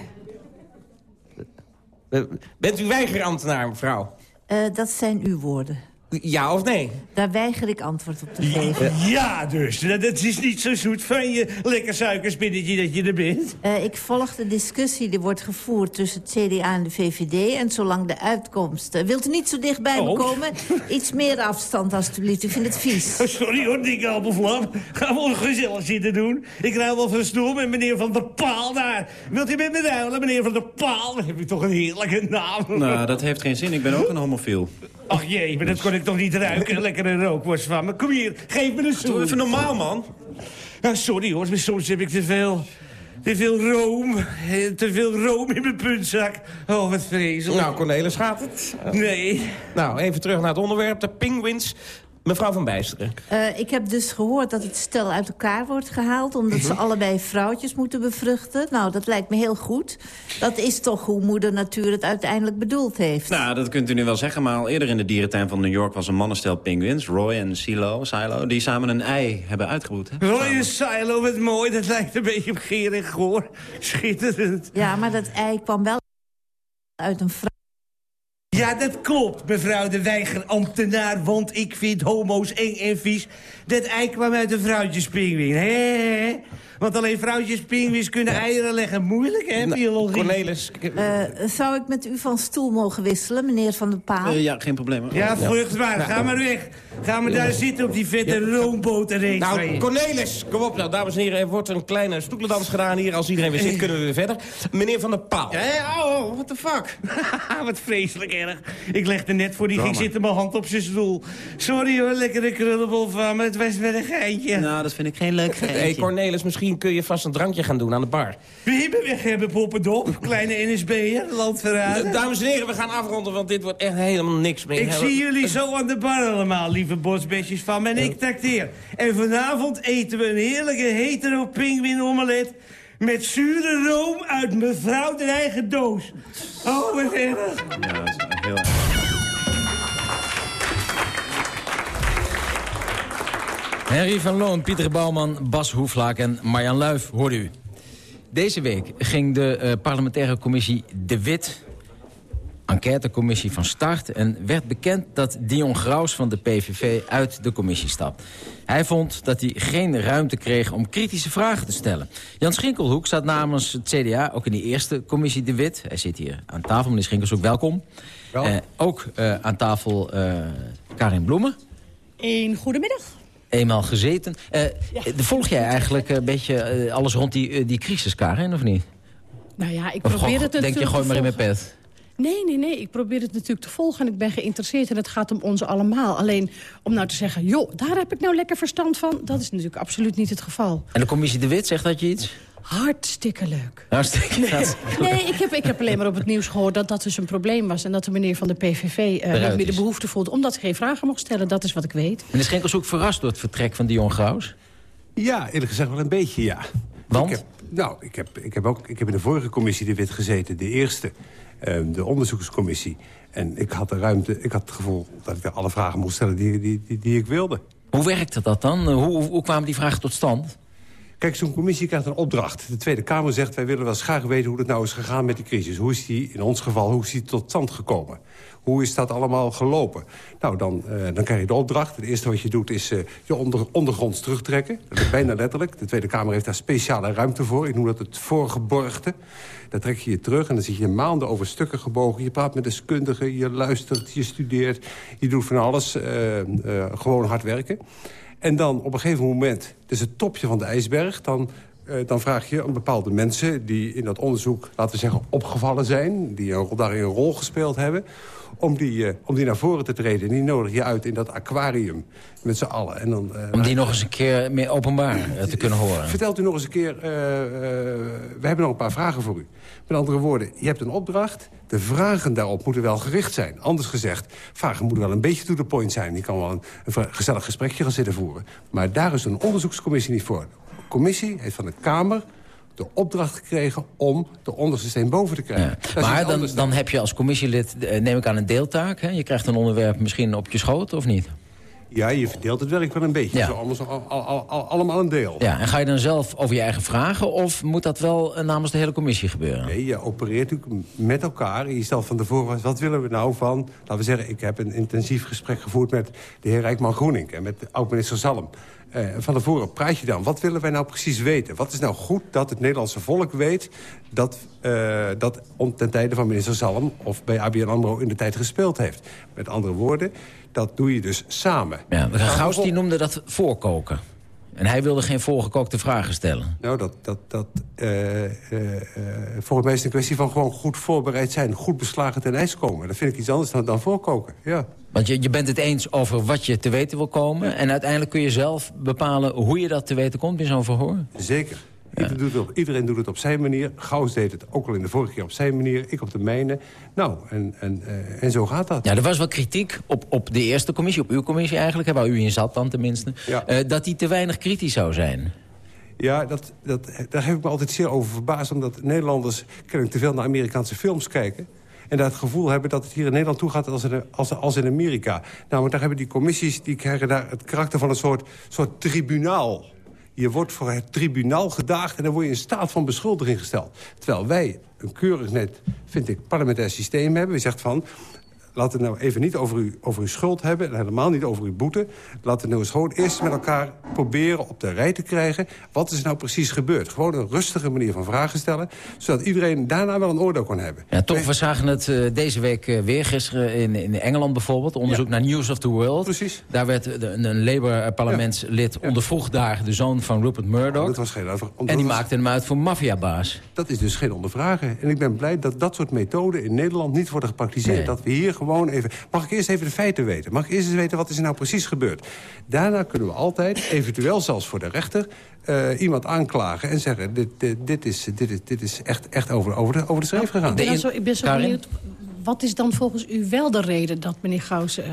Bent u weigerambtenaar, mevrouw? Uh, dat zijn uw woorden. Ja of nee? Daar weiger ik antwoord op te geven. Ja, dus. Dat is niet zo zoet van je lekker suikerspinnetje dat je er bent. Uh, ik volg de discussie die wordt gevoerd tussen het CDA en de VVD. En zolang de uitkomst... Uh, wilt u niet zo dichtbij me Oh. komen? Iets meer afstand, alstublieft. Ik vind het vies. Sorry hoor, dikke appelflap. Ga wel gezellig zitten doen. Ik ruil wel van stoel met meneer Van der Paal daar. Wilt u met me ruilen, meneer Van der Paal? Dan heb je toch een heerlijke naam. Nou, dat heeft geen zin. Ik ben ook een homofiel. Ach jee, maar dat kon ik toch niet ruiken? Lekkere rookworst van me. Kom hier, geef me een zoen. Doe even normaal, man. Ja, sorry hoor, maar soms heb ik te veel... Te veel room. eh, Te veel room in mijn puntzak. Oh, wat vreselijk. Nou, Cornelis, gaat het? Nee. Nou, even terug naar het onderwerp. De penguins. Mevrouw van Bijsteren. Uh, ik heb dus gehoord dat het stel uit elkaar wordt gehaald... omdat ze Mhm. allebei vrouwtjes moeten bevruchten. Nou, dat lijkt me heel goed. Dat is toch hoe moeder natuur het uiteindelijk bedoeld heeft. Nou, dat kunt u nu wel zeggen, maar al eerder in de dierentuin van New York... was een mannenstel pinguïns, Roy en Silo, Silo... die samen een ei hebben uitgebroed. Hè? Roy en Silo, wat mooi. Dat lijkt een beetje op Gerig Goor. Schitterend. Ja, maar dat ei kwam wel uit een vrouw. Ja, dat klopt, mevrouw de weigerambtenaar, want ik vind homo's eng en vies. Dat ei kwam uit een vrouwtjespingwing, hè? Want alleen vrouwtjespingwings kunnen eieren leggen. Moeilijk, hè, biologie? Cornelis. Uh, zou ik met u van stoel mogen wisselen, meneer Van der Paal? Uh, ja, geen probleem. hoor. Ja, vruchtbaar. Ga maar weg. Ga maar daar zitten op die vette roomboterreeks. Nou, Cornelis, kom op nou, dames en heren. Er wordt een kleine stoelendans gedaan hier. Als iedereen weer zit, kunnen we weer verder. Meneer Van der Paal. Hé, oh, what the fuck? Wat vreselijk erg. Ik legde net voor die ging zitten mijn hand op zijn stoel. Sorry hoor, lekkere krullenbol van me. Het was wel een geintje. Nou, dat vind ik geen leuk geintje. Hé, Cornelis, misschien kun je vast een drankje gaan doen aan de bar. Wie me weg hebben, poppendop? Kleine NSB'er, landverrader. Dames en heren, we gaan afronden, want dit wordt echt helemaal niks meer. Ik zie jullie zo aan de bar allemaal, lieve bosbesjes van me. En ik trakteer. En vanavond eten we een heerlijke hetero pinguïn omelet... met zure room uit mevrouw de eigen doos. Oh, wat erg. Ja, dat is heel erg. Henry van Loon, Pieter Bouwman, Bas Hoeflaak en Marjan Luif hoorde u. Deze week ging de uh, parlementaire commissie De Wit... enquêtecommissie van start... en werd bekend dat Dion Graus van de PVV uit de commissie stapt. Hij vond dat hij geen ruimte kreeg om kritische vragen te stellen. Jan Schinkelhoek staat namens het CDA ook in die eerste commissie De Wit. Hij zit hier aan tafel, meneer Schinkelshoek, welkom. Uh, ook uh, aan tafel Karin Bloemen. Een goedemiddag eenmaal gezeten. Uh, ja. Volg jij eigenlijk een beetje uh, alles rond die, die crisis, Karin, of niet? Nou ja, ik of probeer het denk natuurlijk je, gooi maar in mijn pet. Nee, nee, nee. Ik probeer het natuurlijk te volgen en ik ben geïnteresseerd en het gaat om ons allemaal. Alleen om nou te zeggen, joh, daar heb ik nou lekker verstand van... dat is natuurlijk absoluut niet het geval. En de commissie De Wit, zegt dat je iets? Hartstikke leuk. Hartstikke Nee, nee ik, heb, ik heb alleen maar op het nieuws gehoord dat dat dus een probleem was... en dat de meneer van de PVV uh, niet meer de behoefte voelt... omdat ze geen vragen mocht stellen, dat is wat ik weet. En is Schenkels ook verrast door het vertrek van Dion Graus? Ja, eerlijk gezegd wel een beetje, ja. Want? Ik heb, nou, ik heb, ik, heb ook, ik heb in de vorige commissie de wit gezeten, de eerste... Uh, de onderzoekscommissie. En ik had de ruimte, ik had het gevoel dat ik alle vragen moest stellen die, die, die, die ik wilde. Hoe werkte dat dan? Hoe, hoe kwamen die vragen tot stand? Kijk, zo'n commissie krijgt een opdracht. De Tweede Kamer zegt, wij willen wel eens graag weten hoe het nou is gegaan met die crisis. Hoe is die, in ons geval, hoe is die tot stand gekomen? Hoe is dat allemaal gelopen? Nou, dan, uh, dan krijg je de opdracht. Het eerste wat je doet is uh, je onder, ondergronds terugtrekken. Dat is bijna letterlijk. De Tweede Kamer heeft daar speciale ruimte voor. Ik noem dat het voorgeborgte. Daar trek je je terug en dan zit je maanden over stukken gebogen. Je praat met deskundigen, je luistert, je studeert. Je doet van alles, uh, gewoon hard werken. En dan op een gegeven moment, is het topje van de ijsberg... dan, uh, dan vraag je aan bepaalde mensen die in dat onderzoek, laten we zeggen, opgevallen zijn... die daarin een rol gespeeld hebben, om die, uh, om die naar voren te treden. En die nodig je uit in dat aquarium met z'n allen. En dan, uh, om die nog eens een keer meer openbaar te kunnen horen. Vertelt u nog eens een keer, we hebben nog een paar vragen voor u. Met andere woorden, je hebt een opdracht. De vragen daarop moeten wel gericht zijn. Anders gezegd, vragen moeten wel een beetje to the point zijn. Je kan wel een, een gezellig gesprekje gaan zitten voeren. Maar daar is een onderzoekscommissie niet voor. De commissie heeft van de Kamer de opdracht gekregen om de onderste steen boven te krijgen. Ja. Maar dan, dan heb je als commissielid, neem ik aan, een deeltaak. Hè? Je krijgt een onderwerp misschien op je schoot, of niet? Ja, je verdeelt het werk wel een beetje. Ja. Zo allemaal, al, al, al, allemaal een deel. Ja, en ga je dan zelf over je eigen vragen... of moet dat wel namens de hele commissie gebeuren? Nee, je opereert natuurlijk met elkaar. Je stelt van tevoren, wat willen we nou van... laten we zeggen, ik heb een intensief gesprek gevoerd... met de heer Rijkman Groening en met oud-minister Zalm. Uh, van tevoren praat je dan, wat willen wij nou precies weten? Wat is nou goed dat het Nederlandse volk weet... dat, uh, dat ten tijde van minister Zalm of bij ABN AMRO in de tijd gespeeld heeft? Met andere woorden, dat doe je dus samen. Ja, die noemde dat voorkoken. En hij wilde geen voorgekookte vragen stellen. Nou, dat, dat, dat, uh, uh, volgens mij is het een kwestie van gewoon goed voorbereid zijn. Goed beslagen ten ijs komen. Dat vind ik iets anders dan, dan voorkoken, ja. Want je, je bent het eens over wat je te weten wil komen... en uiteindelijk kun je zelf bepalen hoe je dat te weten komt in zo'n verhoor? Zeker. Iedereen, doet het op, iedereen doet het op zijn manier. Gauws deed het ook al in de vorige keer op zijn manier. Ik op de mijne. Nou, en, en, uh, en zo gaat dat. Ja, er was wel kritiek op, op de eerste commissie, op uw commissie eigenlijk... waar u in zat dan tenminste, Ja. eh, dat die te weinig kritisch zou zijn. Ja, dat, dat, daar heb ik me altijd zeer over verbaasd. Omdat Nederlanders kennelijk te veel naar Amerikaanse films kijken. En daar het gevoel hebben dat het hier in Nederland toe gaat als in, als, als in Amerika. Namelijk, daar hebben die commissies, die krijgen daar het karakter van een soort, soort tribunaal. Je wordt voor het tribunaal gedaagd en dan word je in staat van beschuldiging gesteld. Terwijl wij een keurig net, vind ik, parlementair systeem hebben. We zegt van, laten we het nou even niet over, u, over uw schuld hebben... en helemaal niet over uw boete. Laten we nou eens gewoon eerst met elkaar proberen op de rij te krijgen... wat is nou precies gebeurd. Gewoon een rustige manier van vragen stellen... zodat iedereen daarna wel een oordeel kan hebben. Ja, toch, we zagen het eh, deze week eh, weer gisteren in, in Engeland bijvoorbeeld. Onderzoek naar News of the World. Precies. Daar werd de- een, Labour-parlementslid ondervroeg daar de zoon van Rupert Murdoch. dat was geen over- en die maakte hem uit voor maffiabaas. Dat is dus geen ondervragen. En ik ben blij dat dat soort methoden in Nederland niet worden gepraktiseerd. Nee. Dat we hier gewoon even... Mag ik eerst even de feiten weten? Mag ik eerst eens weten wat is er nou precies gebeurd? Daarna kunnen we altijd, eventueel zelfs voor de rechter... eh, iemand aanklagen en zeggen... dit, dit, dit, is, dit, is, dit is echt, echt over, over, de, over de schreef gegaan. Ik ben, dan zo, ik ben zo benieuwd, wat is dan volgens u wel de reden dat meneer Gauws... eh,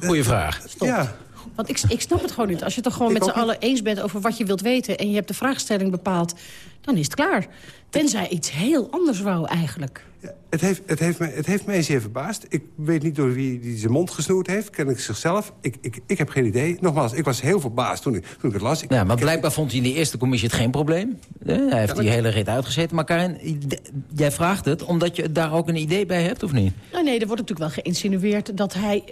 Goeie vraag. Ja. Want ik, ik snap het gewoon niet. Als je het toch gewoon Ik met z'n allen eens bent over wat je wilt weten... en je hebt de vraagstelling bepaald, dan is het klaar. Tenzij iets heel anders wou eigenlijk. Het heeft, het, heeft mij, het heeft mij zeer verbaasd. Ik weet niet door wie die zijn mond gesnoerd heeft. Ken ik zichzelf? Ik, ik, ik heb geen idee. Nogmaals, ik was heel verbaasd toen ik, toen ik het las. Ik, Ja, maar blijkbaar vond hij in de eerste commissie het geen probleem. Eh, Hij heeft die hele rit uitgezeten. Maar Karin, jij vraagt het omdat je daar ook een idee bij hebt, of niet? Nou nee, er wordt natuurlijk wel geïnsinueerd dat hij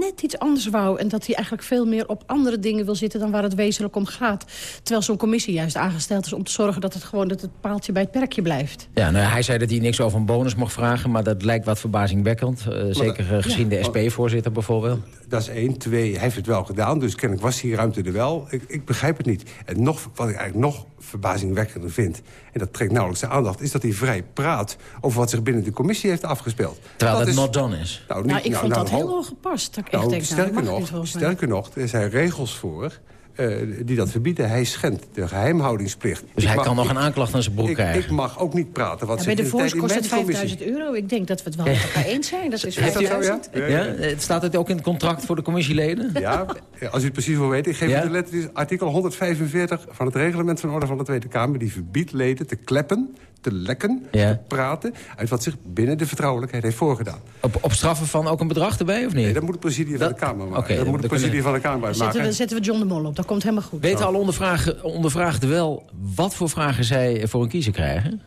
net iets anders wou... en dat hij eigenlijk veel meer op andere dingen wil zitten... dan waar het wezenlijk om gaat. Terwijl zo'n commissie juist aangesteld is om te zorgen... dat het gewoon dat het paaltje bij het perkje blijft. Ja, nou, hij zei dat hij niks over een bonus mocht vragen... maar dat lijkt wat verbazingwekkend. eh, zeker eh, gezien de SP-voorzitter bijvoorbeeld. Dat is één. Twee, hij heeft het wel gedaan. Dus kennelijk was die ruimte er wel. Ik, ik begrijp het niet. En nog, wat ik eigenlijk nog verbazingwekkender vind... en dat trekt nauwelijks de aandacht... is dat hij vrij praat over wat zich binnen de commissie heeft afgespeeld. Terwijl dat het is- not done is. Nou, Nou, ik nou, vond nou, dat heel ongepast. Dat ik Nou, echt denk, nou, dat sterker, nog, sterker nog, er zijn regels voor... eh, die dat verbieden. Hij schendt de geheimhoudingsplicht. Dus Ik hij mag- kan nog ik- een aanklacht aan zijn broek ik, krijgen. Ik mag ook niet praten. Wat Ja, bij in de de Voice kost het mijn commissie- 5000 euro. Ik denk dat we het wel met elkaar eens zijn. Dat is Is dat zo, ja? 5000. Ja, Ja? Staat het ook in het contract voor de commissieleden? Ja, als u het precies wil weten. Ik geef Ja? u de letter. Artikel 145 van het reglement van orde van de Tweede Kamer. Die verbiedt leden te kleppen, te lekken, Ja. te praten... uit wat zich binnen de vertrouwelijkheid heeft voorgedaan. Op, op straffen van ook een bedrag erbij, of niet? Nee, dat moet het presidium van de Kamer maken. Oké, dat moet het dan presidium kunnen- van de Kamer Dan zetten we, zetten we John de Mol op. Komt helemaal goed. Weten alle ondervragen, ondervraagden wel wat voor vragen zij voor een kiezer krijgen?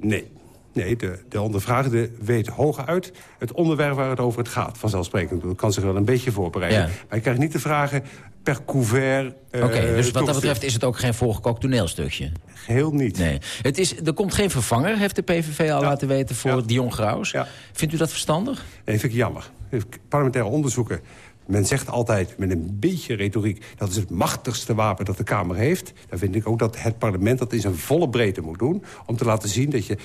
Nee. Nee, de, de ondervraagde weet hooguit het onderwerp waar het over het gaat. Vanzelfsprekend. Dat kan zich wel een beetje voorbereiden. Ja. Maar je krijgt niet de vragen per couvert Oké, eh, dus wat dat betreft is het ook geen voorgekookt toneelstukje? Geheel niet. Nee. Het is, er komt geen vervanger, heeft de PVV al laten weten, voor Dion Graus. Vindt u dat verstandig? Nee, vind ik jammer. Parlementaire onderzoeken. Men zegt altijd met een beetje retoriek... dat is het machtigste wapen dat de Kamer heeft. Dan vind ik ook dat het parlement dat in zijn volle breedte moet doen... om te laten zien dat je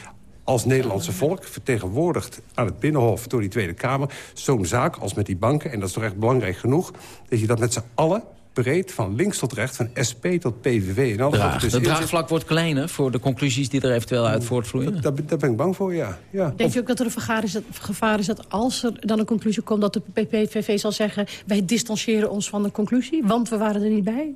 als Nederlandse volk... vertegenwoordigd aan het Binnenhof door die Tweede Kamer... zo'n zaak als met die banken, en dat is toch echt belangrijk genoeg... dat je dat met z'n allen breed, van links tot rechts... van SP tot PVV en alles wat Draag. Het tussenin zit. draagvlak wordt kleiner voor de conclusies die er eventueel uit voortvloeien? Daar, daar ben ik bang voor, ja. ja. Denk je ook dat er een vergaar is dat, gevaar is dat als er dan een conclusie komt... dat de PPV zal zeggen, wij distancieren ons van de conclusie... want we waren er niet bij?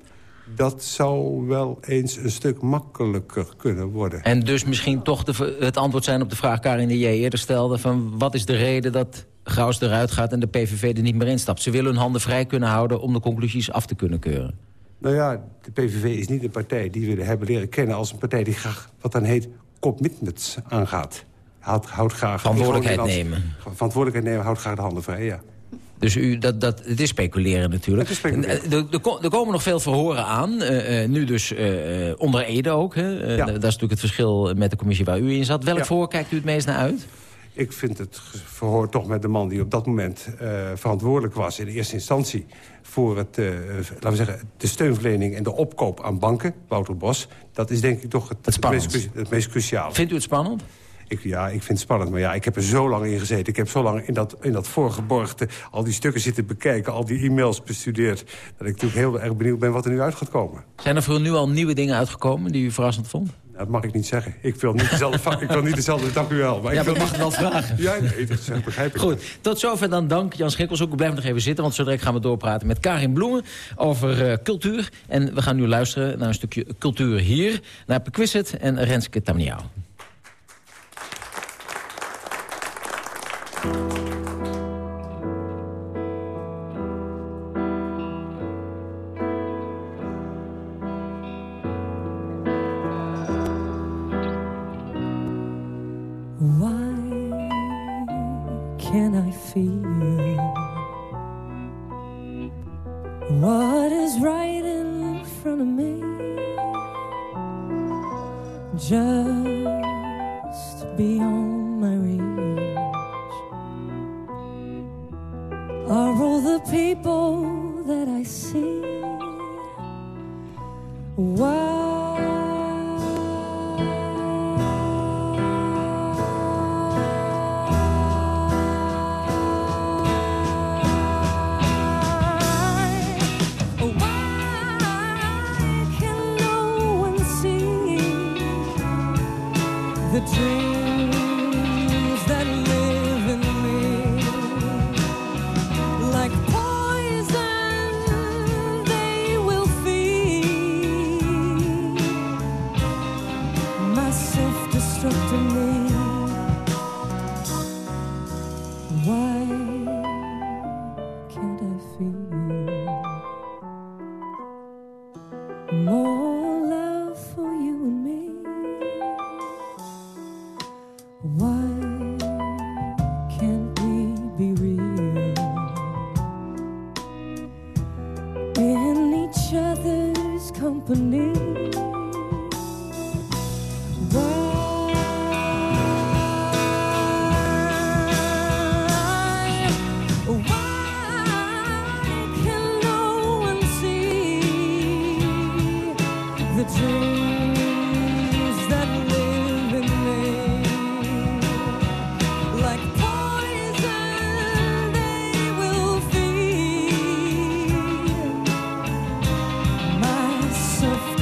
Dat zou wel eens een stuk makkelijker kunnen worden. En dus misschien toch de, het antwoord zijn op de vraag Karin de J. eerder stelde... van wat is de reden dat Graus eruit gaat en de PVV er niet meer instapt? Ze willen hun handen vrij kunnen houden om de conclusies af te kunnen keuren. Nou ja, de PVV is niet een partij die we hebben leren kennen... als een partij die graag, wat dan heet, commitments aangaat. Houdt, houdt graag... Verantwoordelijkheid nemen. Verantwoordelijkheid nemen, houdt graag de handen vrij, ja. Dus u, dat, dat, het is speculeren natuurlijk. Het is speculeren. En, eh, Er, er ko- er komen nog veel verhoren aan. eh, eh, nu dus onder Ede ook. Hè? Ja. Dat is natuurlijk het verschil met de commissie waar u in zat. Welk Ja. verhoor kijkt u het meest naar uit? Ik vind het verhoor toch met de man die op dat moment eh, verantwoordelijk was... in eerste instantie voor het, eh, laten we zeggen, de steunverlening en de opkoop aan banken, Wouter Bos. Dat is denk ik toch het, het, meest, cru- het meest cruciale. Vindt u het spannend? Ik, ja, ik vind het spannend, maar ja, ik heb er zo lang in gezeten. Ik heb zo lang in dat, in dat voorgeborgde al die stukken zitten bekijken... al die e-mails bestudeerd... dat ik natuurlijk heel erg benieuwd ben wat er nu uit gaat komen. Zijn er voor u nu al nieuwe dingen uitgekomen die u verrassend vond? Dat mag ik niet zeggen. Ik wil niet dezelfde, ik wil niet dezelfde dank u wel. Maar ja, ik wil mag het wel vragen. Ja, nee, dat begrijp ik. Goed, tot zover dan dank Jan Schikkelshoek. Blijf nog even zitten, want zo direct gaan we doorpraten met Karin Bloemen over eh, cultuur. En we gaan nu luisteren naar een stukje cultuur hier. Naar Pequisset en Renske Tamniau. Can't I feel what is right in front of me? Just beyond my reach are all the people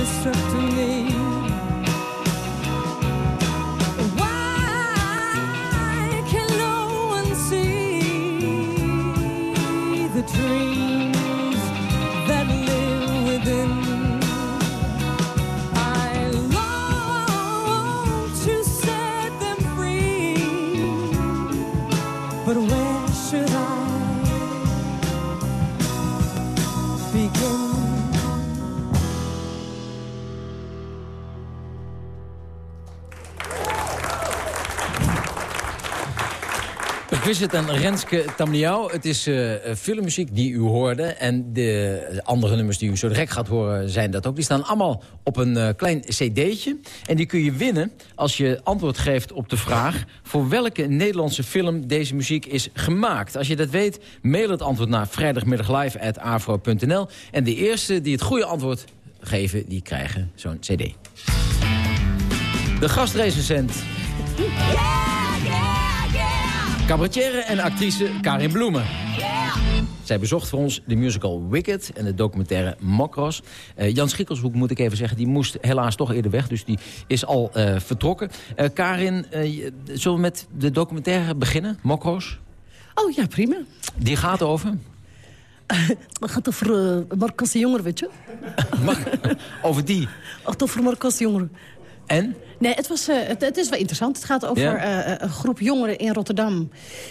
destructive Pequisset en Renske Tamniau. Het is eh, filmmuziek die u hoorde. En de andere nummers die u zo direct gaat horen zijn dat ook. Die staan allemaal op een eh, klein cd'tje. En die kun je winnen als je antwoord geeft op de vraag... voor welke Nederlandse film deze muziek is gemaakt. Als je dat weet, mail het antwoord naar vrijdagmiddaglive.afro.nl. En de eerste die het goede antwoord geven, die krijgen zo'n cd. De gastrecensent. Cabaretière en actrice Karin Bloemen. Zij bezocht voor ons de musical Wicked en de documentaire Mokros. Eh, Jan Schikkelshoek, moet ik even zeggen, die moest helaas toch eerder weg. Dus die is al eh, vertrokken. Eh, Karin, zullen we met de documentaire beginnen? Mokros? Oh ja, prima. Die gaat over? Het gaat over uh, Marcus de Jonger, weet je? over die? Ach, over Marcus de Jonger. En? Nee, het, was, eh, het, het is wel interessant. Het gaat over Ja? eh, eh, een groep jongeren in Rotterdam...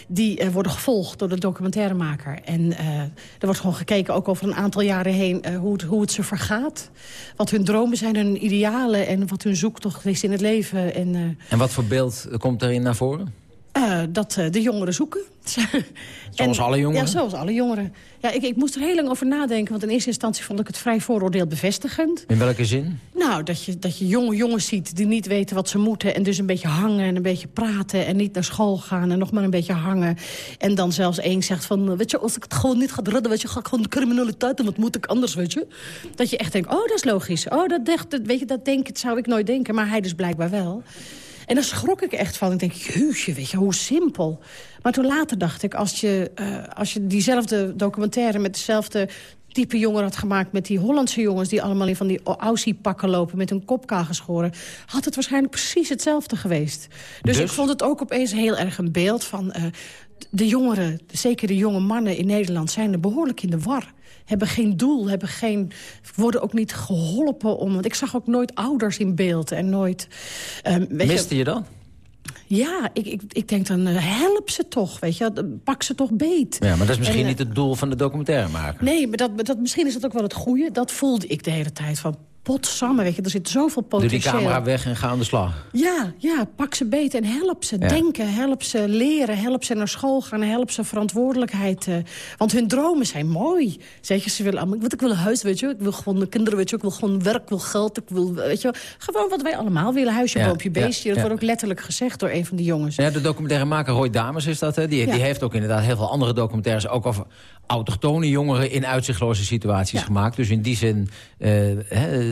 die worden gevolgd door de documentairemaker. En er wordt gewoon gekeken, ook over een aantal jaren heen... hoe, het, hoe het ze vergaat. Wat hun dromen zijn, hun idealen... en wat hun zoektocht is in het leven. En, En wat voor beeld komt erin naar voren? Eh, dat eh, de jongeren zoeken. Zoals alle jongeren? Ja, zoals alle jongeren. Ja, ik, ik moest er heel lang over nadenken... want in eerste instantie vond ik het vrij vooroordeel bevestigend. In welke zin? Nou, dat je, dat je jonge jongens ziet die niet weten wat ze moeten... en dus een beetje hangen en een beetje praten... en niet naar school gaan en nog maar een beetje hangen. En dan zelfs één zegt van... weet je, als ik het gewoon niet ga redden... weet je, ga ik gewoon de criminaliteit en wat moet ik anders, weet je? Dat je echt denkt, oh, dat is logisch. Oh, dat, dacht, dat, weet je, dat denk, dat zou ik nooit denken. Maar hij dus blijkbaar wel. En daar schrok ik echt van. Ik denk, jeusje, weet je, hoe simpel. Maar toen later dacht ik, als je, uh, als je diezelfde documentaire... met dezelfde type jongen had gemaakt met die Hollandse jongens... die allemaal in van die Aussie-pakken lopen met hun kopkaal geschoren... had het waarschijnlijk precies hetzelfde geweest. Dus, ik vond het ook opeens heel erg een beeld van... Uh, de jongeren, zeker de jonge mannen in Nederland... zijn er behoorlijk in de war hebben geen doel, hebben geen, worden ook niet geholpen om... Want ik zag ook nooit ouders in beeld en nooit... Um, Miste je, je dan? Ja, ik, ik, ik denk dan, uh, help ze toch, weet je. Pak ze toch beet. Ja, maar dat is misschien en, niet het doel van de documentaire maken. Nee, maar dat, dat, misschien is dat ook wel het goede. Dat voelde ik de hele tijd van potsamme, weet je, er zit zoveel potentieel. Doe die camera weg en ga aan de slag. Ja, ja pak ze beter en help ze denken, help ze leren, help ze naar school gaan... help ze verantwoordelijkheid. Uh, want hun dromen zijn mooi. Zeg je, ze willen allemaal, wat ik wil een huis, weet je, ik wil gewoon kinderen, weet je, ik wil gewoon werk, ik wil geld, ik wil, weet je, gewoon wat wij allemaal willen, huisje, ja, boompje, beestje. Dat wordt ook letterlijk gezegd door een van die jongens. Ja, de documentairemaker Roy Dames is dat, hè? Die, die heeft ook inderdaad heel veel andere documentaires, ook over autochtone jongeren in uitzichtloze situaties gemaakt. Dus in die zin uh,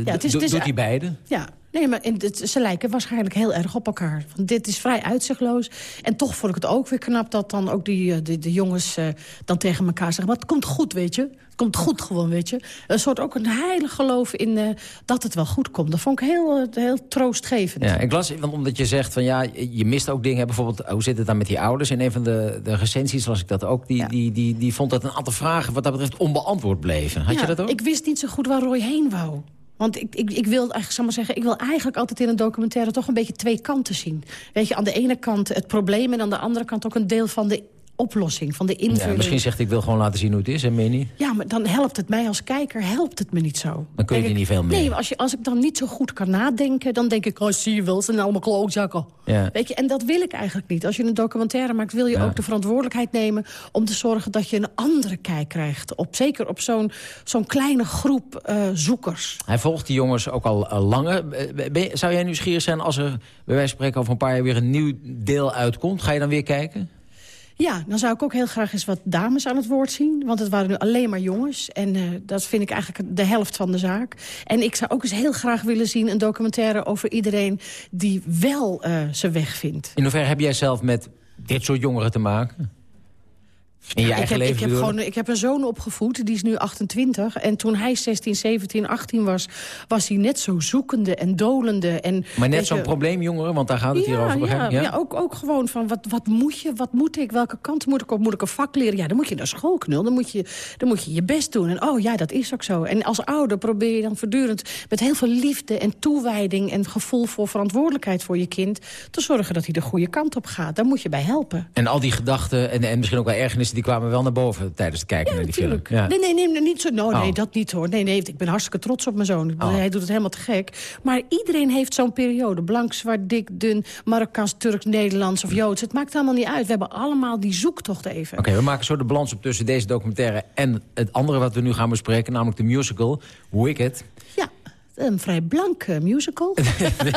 ja, het is, doet hij beide. Ja, Nee, maar ze lijken waarschijnlijk heel erg op elkaar. Want dit is vrij uitzichtloos. En toch vond ik het ook weer knap dat dan ook die, eh, de, jongens uh, dan tegen elkaar zeggen... maar het komt goed, weet je. Het komt goed gewoon, weet je. Een soort ook een heilig geloof in uh, dat het wel goed komt. Dat vond ik heel, heel troostgevend. Ja, ik las, want omdat je zegt van ja, je mist ook dingen. Bijvoorbeeld, hoe zit het dan met die ouders? In een van de, de recensies las ik dat ook. Die, die, die, die vond dat een aantal vragen wat dat betreft onbeantwoord bleven. Had ja, je dat ook? ik wist niet zo goed waar Roy heen wou. Want ik, ik, ik wil eigenlijk, zal maar zeggen, ik wil eigenlijk altijd in een documentaire toch een beetje twee kanten zien. Weet je, aan de ene kant het probleem en aan de andere kant ook een deel van de oplossing, van de invulling. Ja, misschien zegt ik wil gewoon laten zien hoe het is, en meen Ja, maar dan helpt het mij als kijker, helpt het me niet zo. Dan kun je er niet veel mee. Nee, als, je, als ik dan niet zo goed kan nadenken... dan denk ik, oh, zie je wel, ze zijn allemaal klootzakken. Ja. Weet je, en dat wil ik eigenlijk niet. Als je een documentaire maakt, wil je ook de verantwoordelijkheid nemen... om te zorgen dat je een andere kijk krijgt. Op, zeker op zo'n zo'n kleine groep uh, zoekers. Hij volgt die jongens ook al uh, langer. Ben, zou jij nieuwsgierig zijn als er, bij wijze van spreken... over een paar jaar weer een nieuw deel uitkomt? Ga je dan weer kijken? Ja, dan zou ik ook heel graag eens wat dames aan het woord zien. Want het waren nu alleen maar jongens. En uh, dat vind ik eigenlijk de helft van de zaak. En ik zou ook eens heel graag willen zien... een documentaire over iedereen die wel uh, zijn weg vindt. In hoeverre heb jij zelf met dit soort jongeren te maken? In je eigen ik heb, leven ik heb, gewoon, ik heb een zoon opgevoed, die is nu 28. En toen hij 16, 17, 18 was, was hij net zo zoekende en dolende. En, maar net zo'n probleemjongere, want daar gaat het ja, hier over. Ja, ja? ook, ook gewoon van, wat, wat moet je, wat moet ik, welke kant moet ik op? Moet ik een vak leren? Ja, dan moet je naar school knul, dan moet je, dan moet je je best doen. En oh ja, dat is ook zo. En als ouder probeer je dan voortdurend met heel veel liefde en toewijding... en gevoel voor verantwoordelijkheid voor je kind... te zorgen dat hij de goede kant op gaat. Daar moet je bij helpen. En al die gedachten en, en misschien ook wel die kwamen wel naar boven tijdens het kijken naar die film. Ja. Nee, nee, nee, niet zo. No, Nee, oh. dat niet hoor. Nee, nee, ik ben hartstikke trots op mijn zoon. Oh. Hij doet het helemaal te gek. Maar iedereen heeft zo'n periode. Blank, zwart, dik, dun, Marokkaans, Turks, Nederlands of Joods. Het maakt allemaal niet uit. We hebben allemaal die zoektocht even. Oké, we maken zo de balans op tussen deze documentaire... en het andere wat we nu gaan bespreken, namelijk de musical Wicked. Een vrij blanke musical.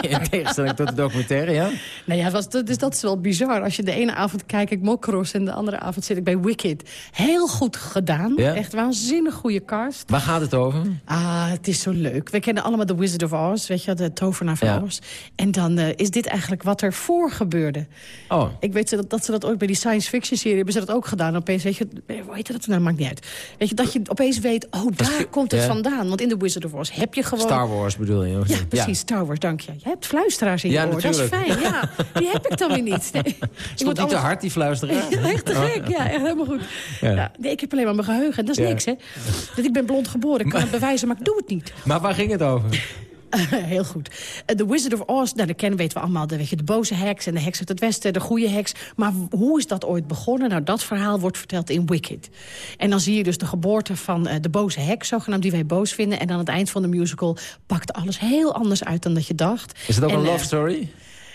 In tegenstelling tot de documentaire, ja? Nou ja, was, dus dat is wel bizar. Als je de ene avond kijk ik Mokros en de andere avond zit ik bij Wicked. Heel goed gedaan. Ja? Echt waanzinnig goede cast. Waar gaat het over? Ah, het is zo leuk. We kennen allemaal The Wizard of Oz, weet je, de tovenaar van ja. Oz. En dan uh, is dit eigenlijk wat er voor gebeurde. Oh. Ik weet dat, dat ze dat ooit bij die science fiction serie hebben ze dat ook gedaan. Opeens weet je, hoe heet dat? Nou, maakt niet uit. Weet je, dat je opeens weet, oh, daar komt het ja. vandaan. Want in The Wizard of Oz heb je gewoon... Star Wars bedoel je? Ja, precies, ja. Star Wars, dank je. Je hebt fluisteraars in je ja, oor, natuurlijk. dat is fijn. Ja, die heb ik dan weer niet. Nee. Is niet alles... te hard, die fluisteraar? echt te gek, ja, echt helemaal goed. Ja. nee, ik heb alleen maar mijn geheugen, dat is niks, hè. Dat ik ben blond geboren, ik kan het bewijzen, maar ik doe het niet. Maar waar ging het over? Heel goed. Uh, The Wizard of Oz, nou, dat kennen weten we allemaal. De, weet je, de boze heks en de heks uit het westen, de goede heks. Maar hoe is dat ooit begonnen? Nou, dat verhaal wordt verteld in Wicked. En dan zie je dus de geboorte van uh, de boze heks, zogenaamd, die wij boos vinden. En aan het eind van de musical pakt alles heel anders uit dan dat je dacht. Is het ook en, een love story?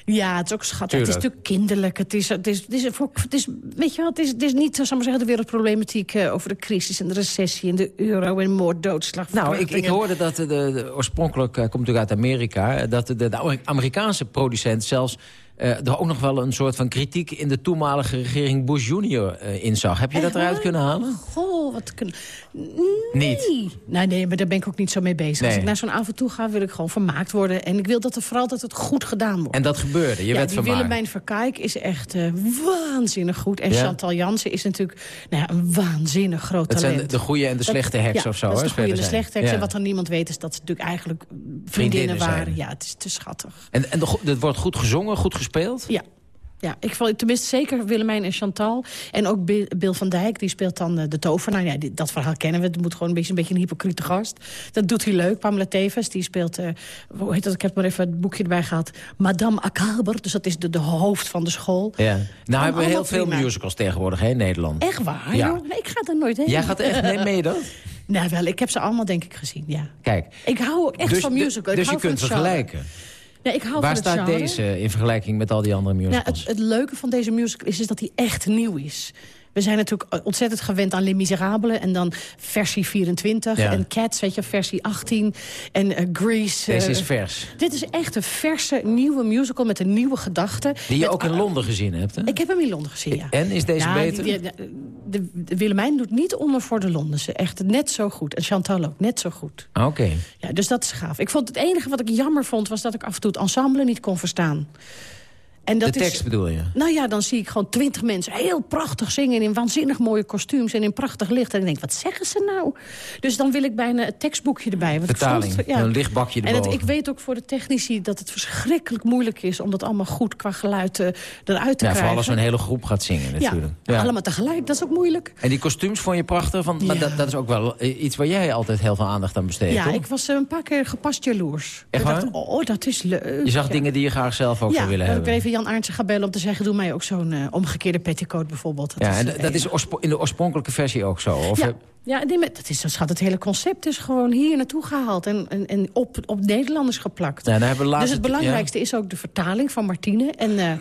Ja, het is ook schattig. Het is natuurlijk kinderlijk. Het is, het is, het is, het is, weet je wel, het is, het is niet, zal maar zeggen, de wereldproblematiek uh, over de crisis en de recessie en de euro en moord, doodslag. Nou, ik, ik hoorde dat de, de oorspronkelijk, uh, komt natuurlijk uit Amerika, dat de, de Amerikaanse producent zelfs eh, er ook nog wel een soort van kritiek... in de toenmalige regering Bush junior uh, in zag. Heb je dat eruit kunnen halen? Goh, wat kunnen... Nee. Nee, nee, maar daar ben ik ook niet zo mee bezig. Nee. Als ik naar zo'n avond toe ga, wil ik gewoon vermaakt worden. En ik wil dat er vooral dat het goed gedaan wordt. En dat gebeurde, je ja, werd die vermaakt. Willemijn Verkijk is echt eh, waanzinnig goed. En Ja? Chantal Jansen is natuurlijk nou ja, een waanzinnig groot Het zijn talent. de goede en de Dat- slechte heks of zo, dat is de goede en de slechte heks. En wat dan niemand weet is dat ze natuurlijk eigenlijk vriendinnen, Vriendinnen waren. zijn. Ja, het is te schattig. En, en het wordt goed gezongen, goed gespeeld? Ja. Ja, ik vond tenminste zeker Willemijn en Chantal. En ook Bi- Bill van Dijk, die speelt dan eh, de tovenaar. Ja, die- dat verhaal kennen we. Het moet gewoon een beetje een, beetje een hypocriete gast. Dat doet hij leuk. Pamela Tevens, die speelt... eh, hoe heet dat? Ik heb maar even het boekje erbij gehad. Madame Acaber, dus dat is de, de hoofd van de school. Ja. Nou hebben we heel veel prima. musicals tegenwoordig hè, in Nederland. Echt waar, Ja. joh? Nee, ik ga er nooit heen. Jij gaat echt mee, meen je dat? Nou wel, ik heb ze allemaal denk ik gezien, ja. Kijk. Ik hou echt dus, van de- musical. Ik Dus je hou kunt genre. Ja, ik hou Waar van staat deze in vergelijking met al die andere Nou, musicals? het, het leuke van deze musical is, is dat hij echt nieuw is. We zijn natuurlijk ontzettend gewend aan Les Miserables... en dan versie 24 Ja. en Cats, weet je, versie 18 en eh, Grease. Deze eh, is vers. Dit is echt een verse, nieuwe musical met een nieuwe gedachte. Die je Met- ook in Londen gezien hebt, hè? Ik heb hem in Londen gezien, ja. En, is deze beter? die- die- de, de Willemijn doet niet onder voor de Londense. Echt net zo goed. En Chantal ook, net zo goed. Ah, Oké. Ja, dus dat is gaaf. Ik vond het enige wat ik jammer vond... was dat ik af en toe het ensemble niet kon verstaan. En dat De is- tekst bedoel je? nou ja, dan zie ik gewoon twintig mensen heel prachtig zingen... in waanzinnig mooie kostuums en in prachtig licht. En ik denk, wat zeggen ze nou? Dus dan wil ik bijna het tekstboekje erbij. Want ik Vertaling, een lichtbakje En het, erboven. ik weet ook voor de technici dat het verschrikkelijk moeilijk is... om dat allemaal goed qua geluid eh, eruit te Ja, krijgen. vooral als zo'n hele groep gaat zingen natuurlijk. Ja, allemaal tegelijk, dat is ook moeilijk. En die kostuums vond je prachtig? Van, Maar dat, dat is ook wel eh, iets waar jij altijd heel veel aandacht aan besteedt, ja, toch? ik was eh, een paar keer gepast jaloers. Echt ik dacht, oh, dat is leuk. Je zag dingen die je graag zelf ook zou willen hebben. Even Jan Arntsen ga bellen om te zeggen... doe mij ook zo'n eh, omgekeerde petticoat bijvoorbeeld. Dat ja, is, en eh, dat is in de oorspronkelijke versie ook zo? Of ja, heb- ja nee, dat is, dat schat, het hele concept is gewoon hier naartoe gehaald... en, en, en op, op Nederlanders geplakt. Ja, hebben we dus het belangrijkste is ook de vertaling van Martine. En eh,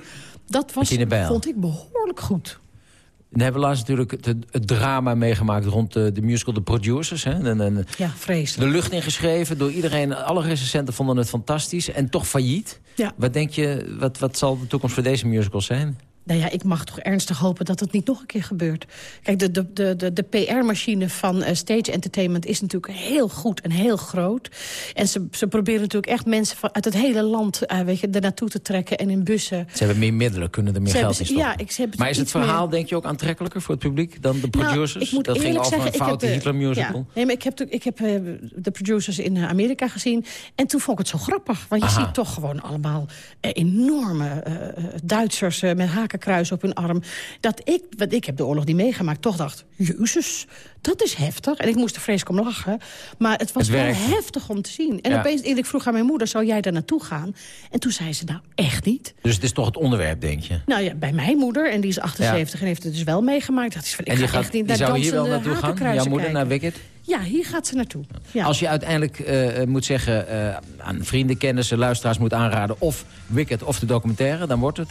dat was, vond ik behoorlijk goed. Dan hebben we laatst natuurlijk het, het drama meegemaakt rond de, de musical The Producers. Hè? En, en, Ja, vreselijk. de lucht ingeschreven door iedereen. Alle recensenten vonden het fantastisch. En toch failliet. Ja. Wat denk je, wat, wat zal de toekomst voor deze musical zijn? Nou ja, ik mag toch ernstig hopen dat het niet nog een keer gebeurt. Kijk, de, de, de, de, de PR-machine van eh, Stage Entertainment is natuurlijk heel goed en heel groot. En ze, ze proberen natuurlijk echt mensen van, uit het hele land eh, weet je, er naartoe te trekken en in bussen. Ze hebben meer middelen, kunnen er meer Ze geld in stoppen. ja, ik- ze maar is het meer- verhaal, denk je, ook aantrekkelijker voor het publiek dan de producers? Nou, ik moet dat ging eerlijk over zeggen, een foute de- Hitler-musical. Ja, nee, maar ik heb, de, ik heb eh, de producers in eh, Amerika gezien. En toen vond ik het zo grappig. Want je Aha. ziet toch gewoon allemaal eh, enorme eh, eh, Duitsers eh, met hakenkruis op hun arm. Dat ik, want ik heb de oorlog niet meegemaakt, toch dacht... Jezus, dat is heftig. En ik moest er vreselijk om lachen. Maar het was Het wel heftig om te zien. En Ja. opeens, en ik vroeg aan mijn moeder, zou jij daar naartoe gaan? En toen zei ze, nou, echt niet. Dus het is toch het onderwerp, denk je? Nou ja, bij mijn moeder, en die is 78 en heeft het dus wel meegemaakt. Dat is van, ik en die, ga gaat, echt niet naar zou hier wel dansende naartoe gaan? Jouw moeder kijken. naar Wicked? Ja, hier gaat ze naartoe. Ja. Als je uiteindelijk eh, eh, moet zeggen eh, aan vrienden, kennissen, luisteraars moet aanraden... of Wicked of de documentaire, dan wordt het.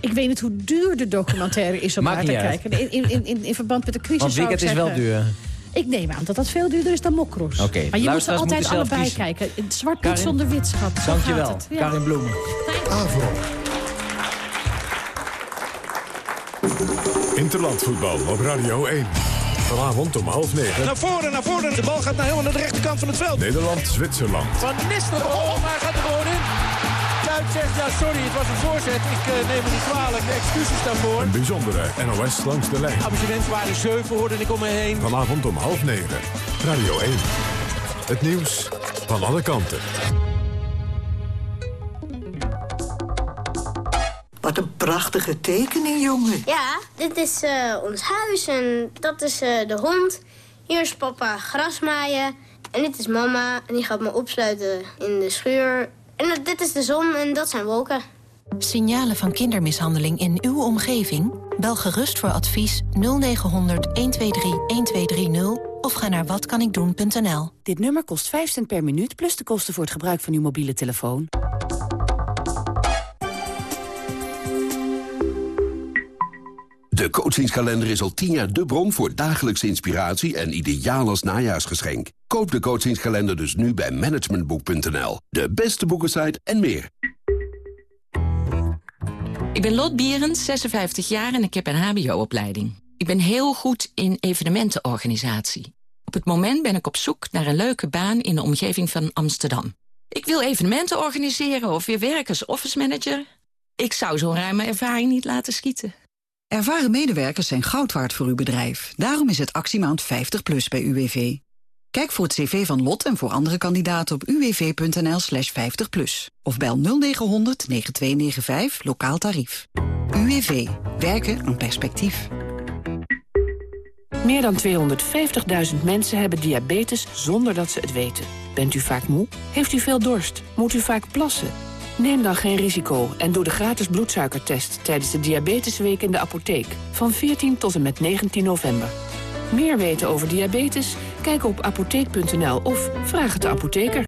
Ik weet niet hoe duur de documentaire is om naar te uit. kijken. In, in, in, in verband met de crisis Want zou ik Wicked is wel duur. Ik neem aan dat dat veel duurder is dan Mokroes. Oké, maar je moet ze luisteraars altijd allebei kiezen. kijken. Het Zwart niet zonder wit, schat. Zo Dankjewel, gaat het. Ja. Karin Bloemen. Avro. Interlandvoetbal op Radio 1. Vanavond om half negen. Naar voren, naar voren. De bal gaat naar helemaal naar de rechterkant van het veld. Nederland-Zwitserland. Van Nistelrooy. Oh, maar hij gaat er gewoon in. Kuit zegt, ja sorry, het was een voorzet. Ik eh, neem het niet kwalijk. Excuses daarvoor. Een bijzondere NOS langs de lijn. Abonnementswaarde 7 hoorde ik om me heen. Vanavond om half negen. Radio 1. Het nieuws van alle kanten. Wat een prachtige tekening, jongen. Ja, dit is eh, ons huis en dat is eh, de hond. Hier is papa grasmaaien. En dit is mama en die gaat me opsluiten in de schuur. En dit is de zon en dat zijn wolken. Signalen van kindermishandeling in uw omgeving? Bel gerust voor advies 0900 123 1230 of ga naar watkanikdoen.nl. Dit nummer kost 5 cent per minuut plus de kosten voor het gebruik van uw mobiele telefoon. De coachingskalender is al tien jaar de bron voor dagelijkse inspiratie en ideaal als najaarsgeschenk. Koop de coachingskalender dus nu bij managementboek.nl. De beste boekensite en meer. Ik ben Lot Bierens, 56 jaar en ik heb een hbo-opleiding. Ik ben heel goed in evenementenorganisatie. Op het moment ben ik op zoek naar een leuke baan in de omgeving van Amsterdam. Ik wil evenementen organiseren of weer werken als office manager. Ik zou zo'n ruime ervaring niet laten schieten. Ervaren medewerkers zijn goud waard voor uw bedrijf. Daarom is het actiemaand 50 plus bij UWV. Kijk voor het cv van Lot en voor andere kandidaten op uwv.nl slash 50 plus. Of bel 0900 9295 lokaal tarief. UWV. Werken aan perspectief. Meer dan 250.000 mensen hebben diabetes zonder dat ze het weten. Bent u vaak moe? Heeft u veel dorst? Moet u vaak plassen? Neem dan geen risico en doe de gratis bloedsuikertest... tijdens de Diabetesweek in de apotheek. Van 14 tot en met 19 november. Meer weten over diabetes? Kijk op apotheek.nl of vraag het de apotheker.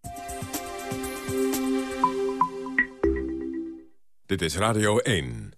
Dit is Radio 1.